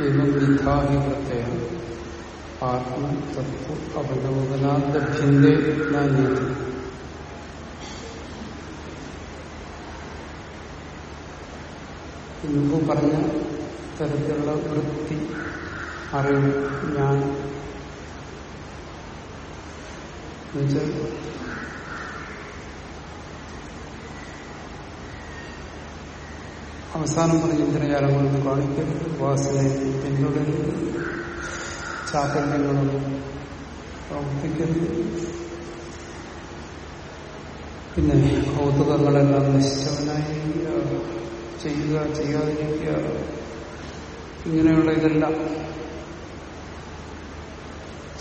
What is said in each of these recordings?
ഏവം വിധാഹികൃത്യ ആത്മതത്വ അവലോകനാദഭ്യന്തേ നാന്യത മുമ്പ് പറഞ്ഞ തരത്തിലുള്ള വൃത്തി അറിവ് ഞാൻ അവസാനം പറഞ്ഞ ഇന്ദ്രജാലങ്ങളൊന്നും കാണിക്കരുത് വാസനയെ പിന്തുടരുത് ചാക്കല്യങ്ങളൊന്നും പ്രവർത്തിക്കരുത് പിന്നെ കൗതുകങ്ങളെല്ലാം നശിച്ചവനായി ചെയ്യുക ചെയ്യാതിരിക്കുക. ഇങ്ങനെയുള്ള ഇതെല്ലാം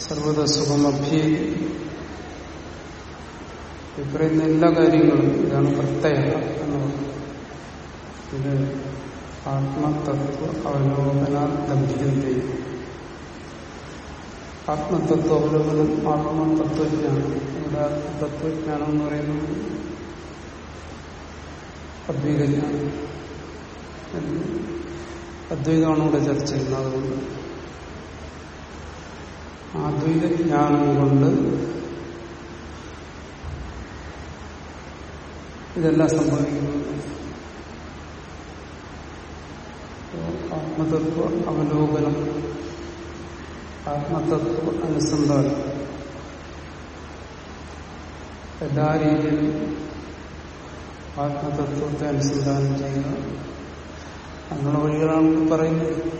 സർവത സുഖമഭ്യേ ഇപ്പറയുന്ന എല്ലാ കാര്യങ്ങളും ഇതാണ് പ്രത്യേക എന്ന് പറയുന്നത് ഇത് ആത്മതത്വ അവലോകനാൽ ലഭ്യത്തെ ആത്മതത്വ അവലോകനം ആത്മതത്വജ്ഞാനം. ഇവിടെ ആത്മതത്വജ്ഞാനം എന്ന് പറയുന്നത് അദ്വൈതജ്ഞാനം. അദ്വൈതമാണ് ഇവിടെ ചർച്ച ചെയ്യുന്നത്. അതുകൊണ്ട് അദ്വൈത ജ്ഞാനം കൊണ്ട് ഇതെല്ലാം സംഭവിക്കുന്നത്. ആത്മതത്വ അവലോകനം ആത്മതത്വ അനുസന്ധാനം. എല്ലാ രീതിയിലും ആത്മതത്വത്തെ അനുസന്ധാനം ചെയ്യുക. അങ്ങനെയുള്ള വഴികളാണ് പറയുന്നത്.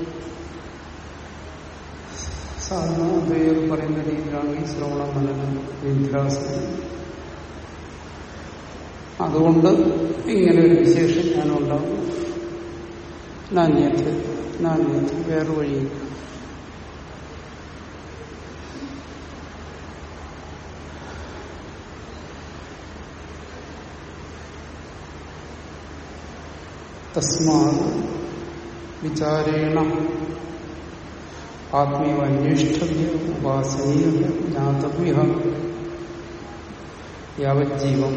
സാധാരണ പറയുന്ന രീതിയിലാണ് ഈ ശ്രവണ മനനം വിദ്യാസം അതുകൊണ്ട് ഇങ്ങനെ ഒരു വിശേഷം ഉണ്ടാവും നാണ്യത്തിൽ നാണ്യത്തിൽ വേറെ വഴി തസ്മാ വിചാരേണ ആത്മീയ അന്വേഷ്ടവ്യ ഉപാസനീയ യാവജ്ജീവം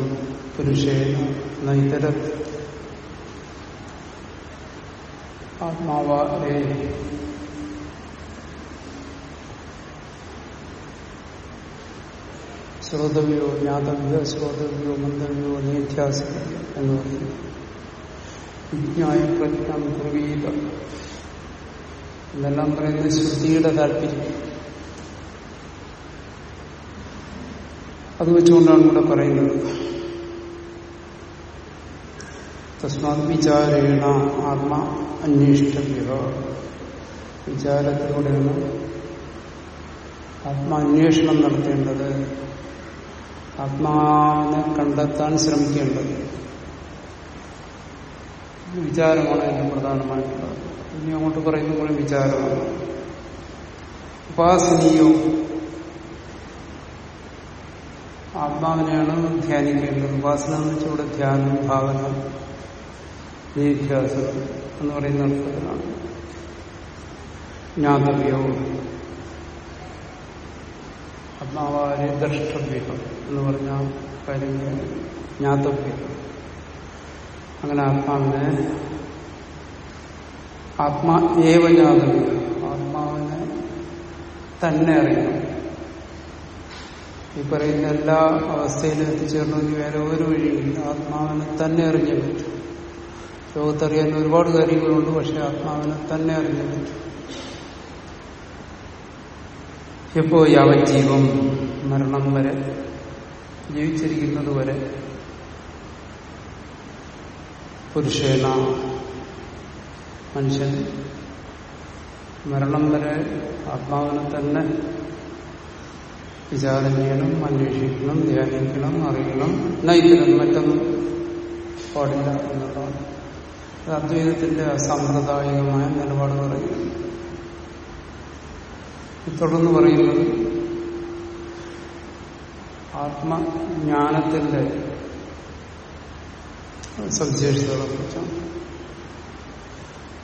പുരുഷേണ നൈതര. ആത്മാവാരേ ശ്രോതവ്യോ ജ്ഞാതവ്യോ ശ്രോതവ്യോ മന്ദവ്യോ നിധ്യാസിക്കവ്യോ എന്ന് പറയുന്നു വിജ്ഞായ പ്രജ്ഞം ധ്രുവീത എന്നെല്ലാം പറയുന്നത് ശ്രുതിയുടെ താല്പര്യം അത് വെച്ചുകൊണ്ടാണ് ഇവിടെ പറയുന്നത്. തസ്മാത് വിചാരേണ ആത്മ അന്വേഷിക്കുക വിചാരത്തിലൂടെയാണ് ആത്മാന്വേഷണം നടത്തേണ്ടത്. ആത്മാവിനെ കണ്ടെത്താൻ ശ്രമിക്കേണ്ടത്. വിചാരമാണ് ഏറ്റവും പ്രധാനമായിട്ടുള്ളത്. ഇനി അങ്ങോട്ട് പറയുന്ന പോലെ വിചാരമാണ്. ഉപാസനീയോ ആത്മാവിനെയാണ് ധ്യാനിക്കേണ്ടത്. ഉപാസന എന്ന് വെച്ചാൽ ഇവിടെ ധ്യാനം ഭാവന നിധ്യാസം എന്ന് പറയുന്ന അർത്ഥത്തിലാണ് ജ്ഞാതവ്യോ ആത്മാവാരെ ദ്രഷ്ടവ്യം എന്ന് പറഞ്ഞ കാര്യം ജ്ഞാതവ്യം അങ്ങനെ ആത്മാവിനെ ആത്മാ ഏവ ആത്മാവിനെ തന്നെ അറിയണം. ഈ പറയുന്ന എല്ലാ അവസ്ഥയിലും എത്തിച്ചേരണമെങ്കിൽ വേറെ ഒരു വഴിയില്ല ആത്മാവിനെ തന്നെ അറിഞ്ഞേ പറ്റും. ലോകത്തറിയാൻ ഒരുപാട് കാര്യങ്ങളുണ്ട് പക്ഷെ ആത്മാവിനെ തന്നെ അറിഞ്ഞേ എപ്പോ യാവജ്ജീവം മരണം വരെ ജീവിച്ചിരിക്കുന്നത് വരെ പുരുഷേണ മനുഷ്യൻ മരണം വരെ ആത്മാവിനെ തന്നെ വിചാരം ചെയ്യണം അന്വേഷിക്കണം ധ്യാനിക്കണം അറിയണം. നയിക്കണം മറ്റൊന്നും പാടില്ല എന്നുള്ളതാണ്. അദ്വൈതത്തിന്റെ സാമ്പ്രദായികമായ നിലപാട് പറയുന്നു. തുടർന്ന് പറയുന്നത് ആത്മജ്ഞാനത്തിന്റെ സവിശേഷതകളെ കുറിച്ചാണ്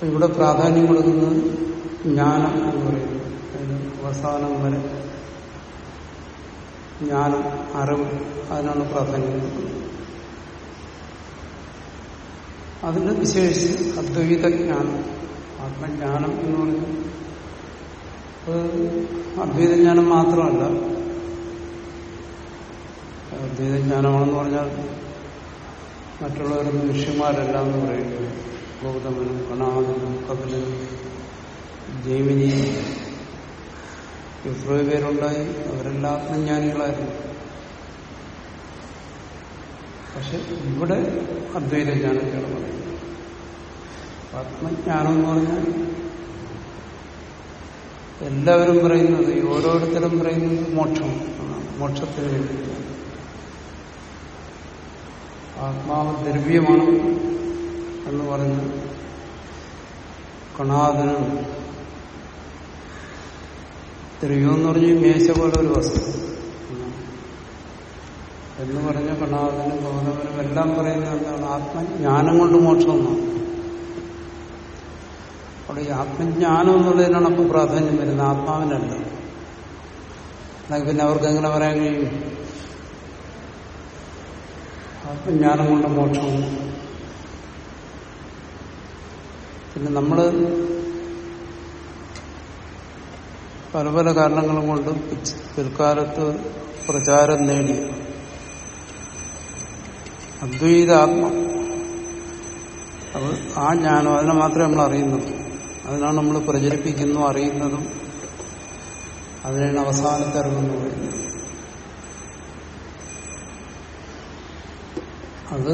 ഇവിടെ പ്രാധാന്യം കൊടുക്കുന്നത് ജ്ഞാനം എന്ന് പറയുന്നത്. അവസാനം വരെ ജ്ഞാനം അറിവ് അതിനാണ് പ്രാധാന്യം കൊടുക്കുന്നത്. അതിന് വിശേഷിച്ച് അദ്വൈതജ്ഞാനം ആത്മജ്ഞാനം എന്ന് പറഞ്ഞു അത് അദ്വൈതജ്ഞാനം മാത്രമല്ല. അദ്വൈതജ്ഞാനമാണെന്ന് പറഞ്ഞാൽ മറ്റുള്ളവരും മനുഷ്യന്മാരെല്ലാം എന്ന് പറയുന്നത് ഗൗതമനും കണാദനും കപിലനും ജൈമിനി എത്രയോ പേരുണ്ടായി. അവരെല്ലാം ആത്മജ്ഞാനികളായിരുന്നു പക്ഷെ ഇവിടെ അദ്വൈത ജ്ഞാനത്തെയാണ് പറയുന്നത് ആത്മജ്ഞാനം എന്ന് പറഞ്ഞാൽ എല്ലാവരും പറയുന്നത് ഓരോരുത്തരും പറയുന്നത് മോക്ഷം മോക്ഷത്തിന് വേണ്ടിയിട്ടാണ് ആത്മാവ് ദ്രവ്യമാണ് എന്ന് പറഞ്ഞ് കണാദനം ദ്രവ്യം എന്ന് പറഞ്ഞ് മേശ പോലെ ഒരു വസ്തു. എന്ന് പറഞ്ഞ കണാദനും ബോധവനും എല്ലാം പറയുന്നത് എന്താണ് ആത്മജ്ഞാനം കൊണ്ട് മോക്ഷമെന്നാണ് അവിടെ ഈ ആത്മജ്ഞാനം എന്നുള്ളതിനാണ് അപ്പൊ പ്രാധാന്യം വരുന്നത്. ആത്മാവിനല്ല. അല്ലെങ്കിൽ പിന്നെ അവർക്ക് എങ്ങനെ പറയാൻ കഴിയും? ആത്മജ്ഞാനം കൊണ്ട് മോക്ഷം. പിന്നെ നമ്മൾ പല പല കാരണങ്ങളും കൊണ്ട് പിൽക്കാലത്ത് പ്രചാരം നേടി. അദ്വൈത ആത്മ അത് ആ ജ്ഞാനം അതിനെ മാത്രമേ നമ്മൾ അറിയുന്നുള്ളൂ. അതിനാണ് നമ്മൾ പ്രചരിപ്പിക്കുന്നു അറിയുന്നതും അതിനാണ് അവസാനത്തെ അറിവെന്ന് പറയുന്നത്. അത്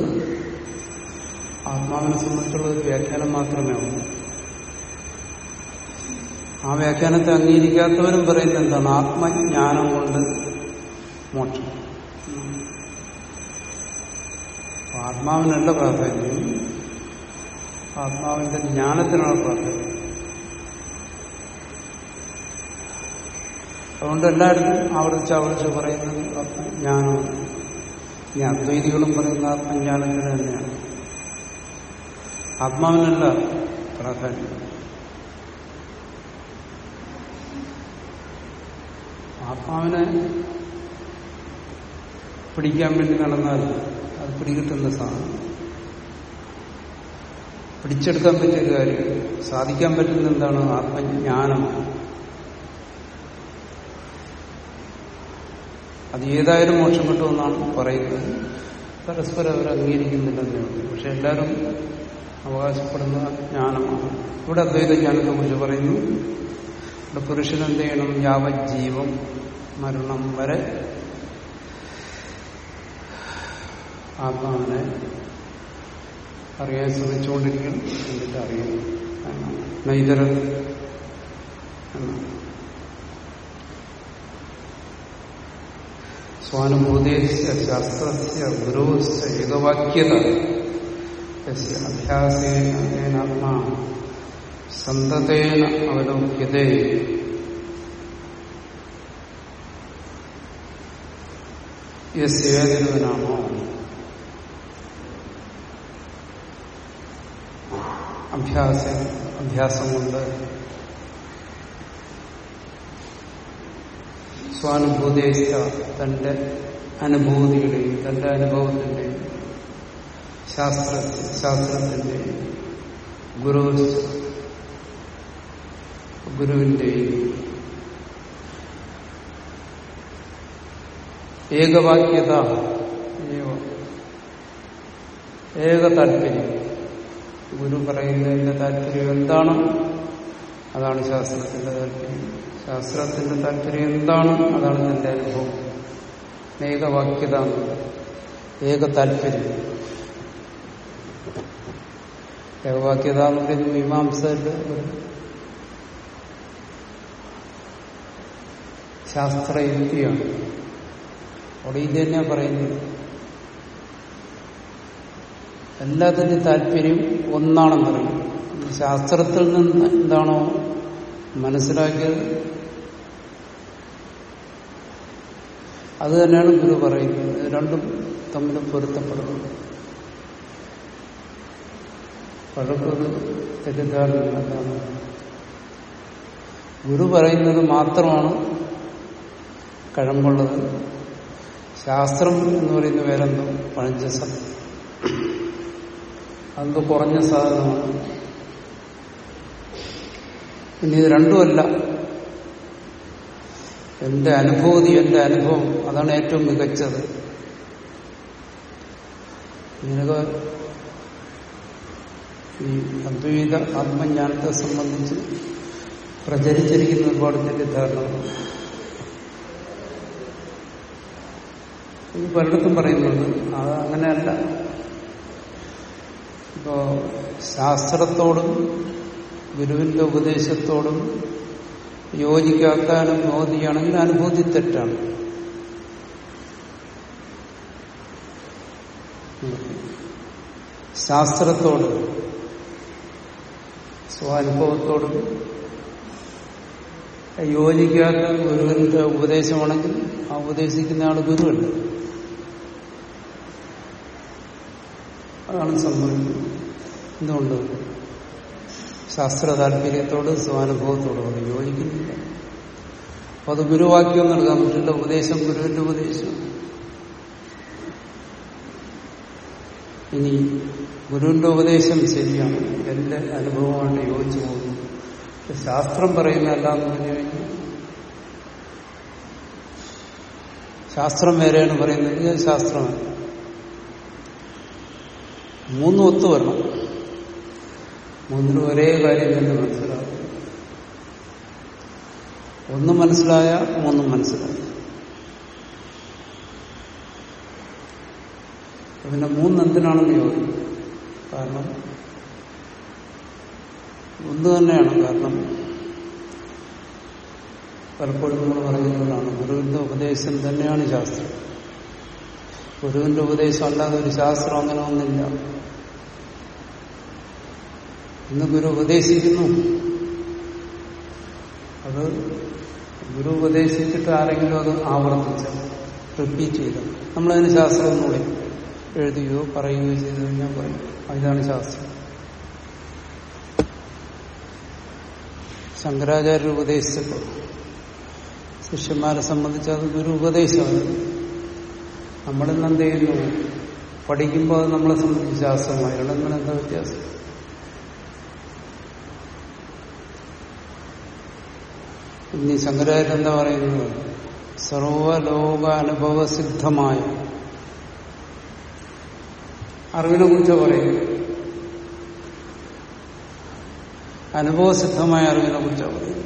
ആത്മാവിനെ സംബന്ധിച്ചുള്ള ഒരു വ്യാഖ്യാനം മാത്രമേ ഉള്ളൂ. ആ വ്യാഖ്യാനത്തെ അംഗീകരിക്കാത്തവരും പറയുന്നത് എന്താണ്? ആത്മജ്ഞാനം കൊണ്ട് മോക്ഷം. ആത്മാവിനല്ല പ്രാധാന്യം. ആത്മാവിന്റെ ജ്ഞാനത്തിനാണ് പ്രാധാന്യം. അതുകൊണ്ട് എല്ലായിടത്തും ആവർത്തിച്ച് ആവർത്തിച്ച് പറയുന്നത് ആത്മജ്ഞാനമാണ് ഈ അദ്വൈതികളും പറയുന്ന ആത്മജ്ഞാനത്തിന് തന്നെയാണ്. ആത്മാവിനല്ല പ്രാധാന്യം. ആത്മാവിനെ പിടിക്കാൻ വേണ്ടി നടന്നാൽ അത് പിടികിട്ടുന്ന സാധനം. പിടിച്ചെടുക്കാൻ പറ്റിയ കാര്യം സാധിക്കാൻ പറ്റുന്ന എന്താണ്? ആത്മജ്ഞാനം. അത് ഏതായാലും മോക്ഷം കിട്ടുമെന്നാണ് പറയുന്നത്. പരസ്പരം അവർ അംഗീകരിക്കുന്നില്ലെന്നേ ഉള്ളൂ പക്ഷെ എല്ലാവരും അവകാശപ്പെടുന്ന ജ്ഞാനമാണ്. ഇവിടെ അദ്വൈത ജ്ഞാനത്തെ കുറിച്ച് പറയുന്നു. ഇവിടെ പുരുഷൻ ചെയ്യണം? യാവജ്ജീവം മരണം വരെ ആത്മാവിനെ അറിയാൻ ശ്രമിച്ചുകൊണ്ടിരിക്കണം എന്നിട്ട് അറിയണം നൈതര സ്വാനുഭൂതേശ്യ ശാസ്ത്രസ്യ ഗുരുശ്ച ഏകവാക്യത അഭ്യാസേനാത്മാ സന്തതേന അവലോക്യതേ. യേതിരുവനാമോ അഭ്യാസം അഭ്യാസം കൊണ്ട് സ്വാനുഭൂതിച്ച തന്റെ അനുഭൂതിയുടെയും തന്റെ അനുഭവത്തിന്റെയും ശാസ്ത്ര ശാസ്ത്രത്തിന്റെയും ഗുരു ഗുരുവിന്റെയും ഏകവാക്യത ഏക താല്പര്യം ഗുരു പറയുന്നതിന്റെ താല്പര്യം എന്താണ്? അതാണ് ശാസ്ത്രത്തിന്റെ താല്പര്യം. ശാസ്ത്രത്തിന്റെ താല്പര്യം എന്താണ്? അതാണ് എന്റെ അനുഭവം. ഏകവാക്യത ഏക താല്പര്യം. ഏകവാക്യത എന്ന് പറയുന്നത് മീമാംസയുടെ ശാസ്ത്രയുക്തിയാണ് അവിടെ ഇത് തന്നെയാണ് പറയുന്നത്. എല്ലാത്തിനും താല്പര്യം ഒന്നാണെന്നറിയും. ശാസ്ത്രത്തിൽ നിന്ന് എന്താണോ മനസ്സിലാക്കിയത്? അത് തന്നെയാണ് ഗുരു പറയുന്നത്. രണ്ടും തമ്മിൽ പൊരുത്തപ്പെടുന്നത് പഴക്കൊരു തെറ്റിദ്ധാരണ ഗുരു പറയുന്നത് മാത്രമാണ് കഴമ്പുള്ളത്. ശാസ്ത്രം എന്ന് പറയുന്ന വേറെന്തോ പഴഞ്ച സത്യം അതെന്തോ കുറഞ്ഞ സാധനമാണ്. ഇനി ഇത് രണ്ടുമല്ല. എന്റെ അനുഭൂതി എന്റെ അനുഭവം അതാണ് ഏറ്റവും മികച്ചത്. ഇങ്ങനെയൊക്കെ ഈ അദ്വൈത ആത്മജ്ഞാനത്തെ സംബന്ധിച്ച് പ്രചരിച്ചിരിക്കുന്ന ഒരുപാട് തെറ്റിദ്ധാരണകൾ. ഇത് പലയിടത്തും പറയുന്നുണ്ട്. അത് അങ്ങനെയല്ല. ഇപ്പോ ശാസ്ത്രത്തോടും ഗുരുവിന്റെ ഉപദേശത്തോടും യോജിക്കാത്ത അനുഭൂതിയാണെങ്കിൽ അനുഭൂതി തെറ്റാണ് ശാസ്ത്രത്തോടും സ്വാനുഭവത്തോടും യോജിക്കാത്ത ഗുരുവിന്റെ ഉപദേശമാണെങ്കിൽ ആ ഉപദേശിക്കുന്ന ആൾ ഗുരുവല്ല. അതാണ് സംഭവിക്കുന്നത്. എന്തുകൊണ്ട് ശാസ്ത്ര താല്പര്യത്തോട് സ്വാനുഭവത്തോടും യോജിക്കുന്നില്ല. അപ്പൊ അത് ഗുരുവാക്യം നൽകാൻ പറ്റില്ല. ഉപദേശം ഗുരുവിന്റെ ഉപദേശം. ഇനി ഗുരുവിന്റെ ഉപദേശം ശരിയാണ്. എന്റെ അനുഭവമായിട്ട് യോജിച്ചു പോകുന്നു. ശാസ്ത്രം പറയുന്നതല്ല എന്ന് പറഞ്ഞു കഴിഞ്ഞാൽ ശാസ്ത്രം വേറെയാണ് പറയുന്നത്. ശാസ്ത്രമാണ്. മൂന്നും ഒത്തു വരണം. മൂന്നിനും ഒരേ കാര്യം തന്നെ മനസ്സിലാവും. ഒന്നും മനസ്സിലായ മൂന്നും മനസ്സിലായി പിന്നെ മൂന്ന് എന്തിനാണെന്ന് ചോദിക്കും. കാരണം ഒന്ന് തന്നെയാണ് കാരണം പലപ്പോഴും നമ്മൾ പറയുന്നതാണ് ഗുരുവിന്റെ ഉപദേശം തന്നെയാണ് ശാസ്ത്രം. ഗുരുവിന്റെ ഉപദേശം അല്ലാതെ ഒരു ശാസ്ത്രം അങ്ങനെ ഒന്നില്ല ഇന്ന് ഗുരു ഉപദേശിക്കുന്നു. അത് ഗുരു ഉപദേശിച്ചിട്ട് ആരെങ്കിലും അത് ആവർത്തിച്ച റിപ്പീറ്റ് ചെയ്ത. നമ്മളതിന് ശാസ്ത്രം എന്ന് വിളിക്കും എഴുതുകയോ പറയുകയോ ചെയ്തു കഴിഞ്ഞാൽ പറയും ഇതാണ് ശാസ്ത്രം. ശങ്കരാചാര്യ ഉപദേശിച്ചപ്പോൾ ശിഷ്യന്മാരെ സംബന്ധിച്ച് അത് ഗുരു ഉപദേശമാണ്. നമ്മളിന്ന് എന്ത് ചെയ്യുന്നു? പഠിക്കുമ്പോൾ അത് നമ്മളെ സംബന്ധിച്ച് ശാസ്ത്രമായി രണ്ടും എന്താ വ്യത്യാസം? ഇനി ശങ്കരാചാര്യ എന്താ പറയുന്നത്? സർവലോകാനുഭവസിദ്ധമായ. അറിവിനെ കുറിച്ച് പറയുന്നത്? അനുഭവസിദ്ധമായ അറിവിനെ കുറിച്ചാണ് പറയുന്നത്?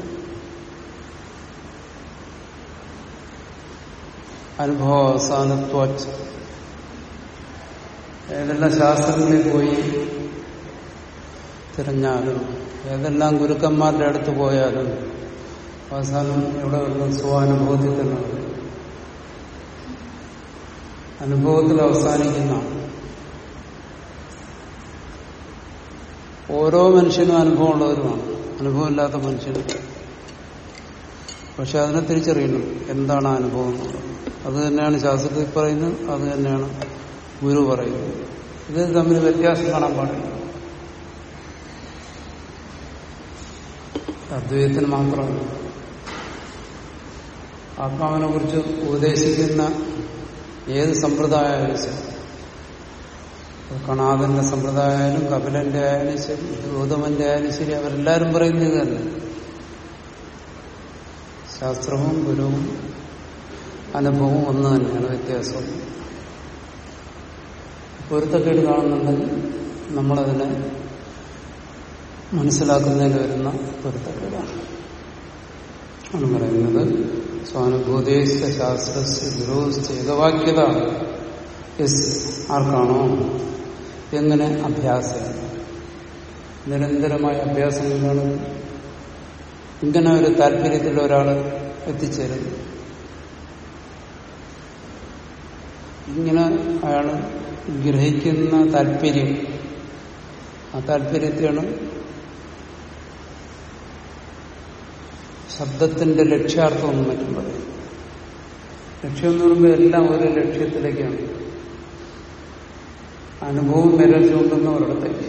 അനുഭവ അവസാനത്വച്ച് ഏതെല്ലാം ശാസ്ത്രങ്ങളിൽ പോയി തിരഞ്ഞാലും ഏതെല്ലാം ഗുരുക്കന്മാരുടെ അടുത്ത് പോയാലും അവസാനം എവിടെ വരുന്നത് സ്വാനുഭവത്തിൽ തന്നെ അനുഭവത്തിൽ അവസാനിക്കുന്ന ഓരോ മനുഷ്യനും അനുഭവമുള്ളവരുമാണ്. അനുഭവമില്ലാത്ത മനുഷ്യന്. പക്ഷെ അതിനെ തിരിച്ചറിയണം എന്താണ് അനുഭവം അത് തന്നെയാണ് ശാസ്ത്രത്തിൽ പറയുന്നത് അത് തന്നെയാണ് ഗുരു പറയുന്നത്. ഇത് തമ്മിൽ വ്യത്യാസം കാണാൻ പാടില്ല. അദ്വൈതത്തിന് മാത്രമല്ല. ആത്മാവിനെ കുറിച്ച് ഉപദേശിക്കുന്ന ഏത് സമ്പ്രദായമായാലും ശരി. കണാദന്റെ സമ്പ്രദായമായാലും കപിലന്റെ ആയാലും ശരി ഗൗതമന്റെ ആയാലും ശരി അവരെല്ലാരും പറയുന്നത് തന്നെ. ശാസ്ത്രവും ഗുരുവും അനുഭവവും ഒന്ന് തന്നെയാണ് വ്യത്യാസം പൊരുത്തക്കേട് കാണുന്നുണ്ടെങ്കിൽ നമ്മളതിനെ മനസ്സിലാക്കുന്നതിന് വരുന്ന പൊരുത്തക്കേടാണ്. ആണ് പറയുന്നത്. സ്വാനുഭൂതേശ ശാസ്ത്രസ് ഗുരുസ്ഥ ആർക്കാണോ? എങ്ങനെ അഭ്യാസം? നിരന്തരമായ അഭ്യാസങ്ങളാണ് ഇങ്ങനെ ഒരു താല്പര്യത്തിൽ ഒരാൾ എത്തിച്ചേരുന്നത്. ഇങ്ങനെ അയാൾ ഗ്രഹിക്കുന്ന താല്പര്യം ആ താല്പര്യത്തെയാണ് ശബ്ദത്തിന്റെ ലക്ഷ്യാർത്ഥം ഒന്നും മറ്റും പറയും ലക്ഷ്യം എന്ന് പറയുമ്പോൾ എല്ലാം ഒരു ലക്ഷ്യത്തിലേക്കാണ്. അനുഭവം വിരൽ ചൂണ്ടുന്നവരിടത്തേക്ക്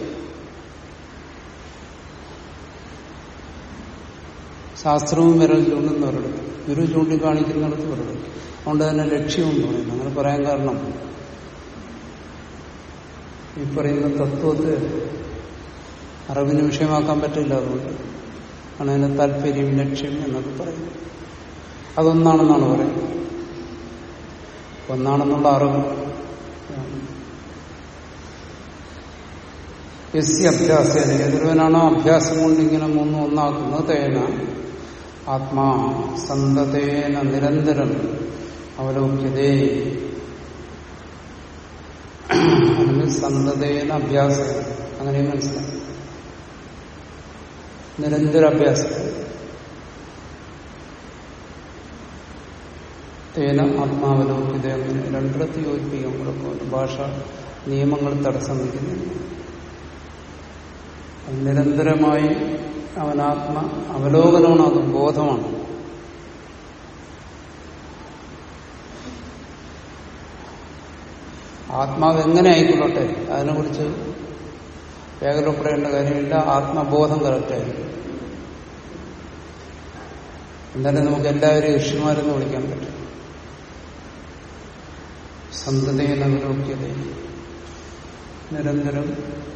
ശാസ്ത്രവും വിരൽ ചൂണ്ടുന്നവരിടത്ത് ഗുരു ചൂണ്ടിക്കാണിക്കുന്നിടത്ത് വരട്ടെ അതുകൊണ്ട് തന്നെ ലക്ഷ്യമെന്ന് പറയുന്നു അങ്ങനെ പറയാൻ കാരണം ഈ പറയുന്ന തത്വത്തെ അറിവിന് വിഷയമാക്കാൻ പറ്റില്ല അതുകൊണ്ട്. ആണ് അതിന് താല്പര്യം ലക്ഷ്യം എന്നൊക്കെ പറയുന്നത്. അതൊന്നാണെന്നാണ് പറയുന്നത്. ഒന്നാണെന്നുള്ള അറിവ്. എസ് അഭ്യാസേന ഏതൊരുവനാണോ അഭ്യാസം കൊണ്ട് ഇങ്ങനെ മൂന്ന് ഒന്നാക്കുന്നത്? തേന. ആത്മാ സന്തതേന നിരന്തരം അവലോക്യതേ. അല്ലെങ്കിൽ സന്തതേന അഭ്യാസം. അങ്ങനെ മനസ്സിലാക്കും നിരന്തര അഭ്യാസം. തേന ആത്മാവലോകിത അങ്ങനെ രണ്ടിടത്ത് യോജിപ്പിക്കാൻ കുഴപ്പമില്ല ഭാഷ നിയമങ്ങൾ തടസ്സം വയ്ക്കുന്നില്ല നിരന്തരമായി അവനാത്മ അവലോകനമാണ് അത് ബോധമാണ്. ആത്മാവ് എങ്ങനെ ആയിക്കൊള്ളട്ടെ? അതിനെക്കുറിച്ച് വേഗതപ്പെടേണ്ട കാര്യമില്ല ആത്മബോധം കറക്റ്റായിരിക്കും എന്തായാലും നമുക്ക് എല്ലാവരും ഋഷിമാരെന്ന് വിളിക്കാൻ പറ്റും. സന്തതയിൽ വിലോക്യത നിരന്തരം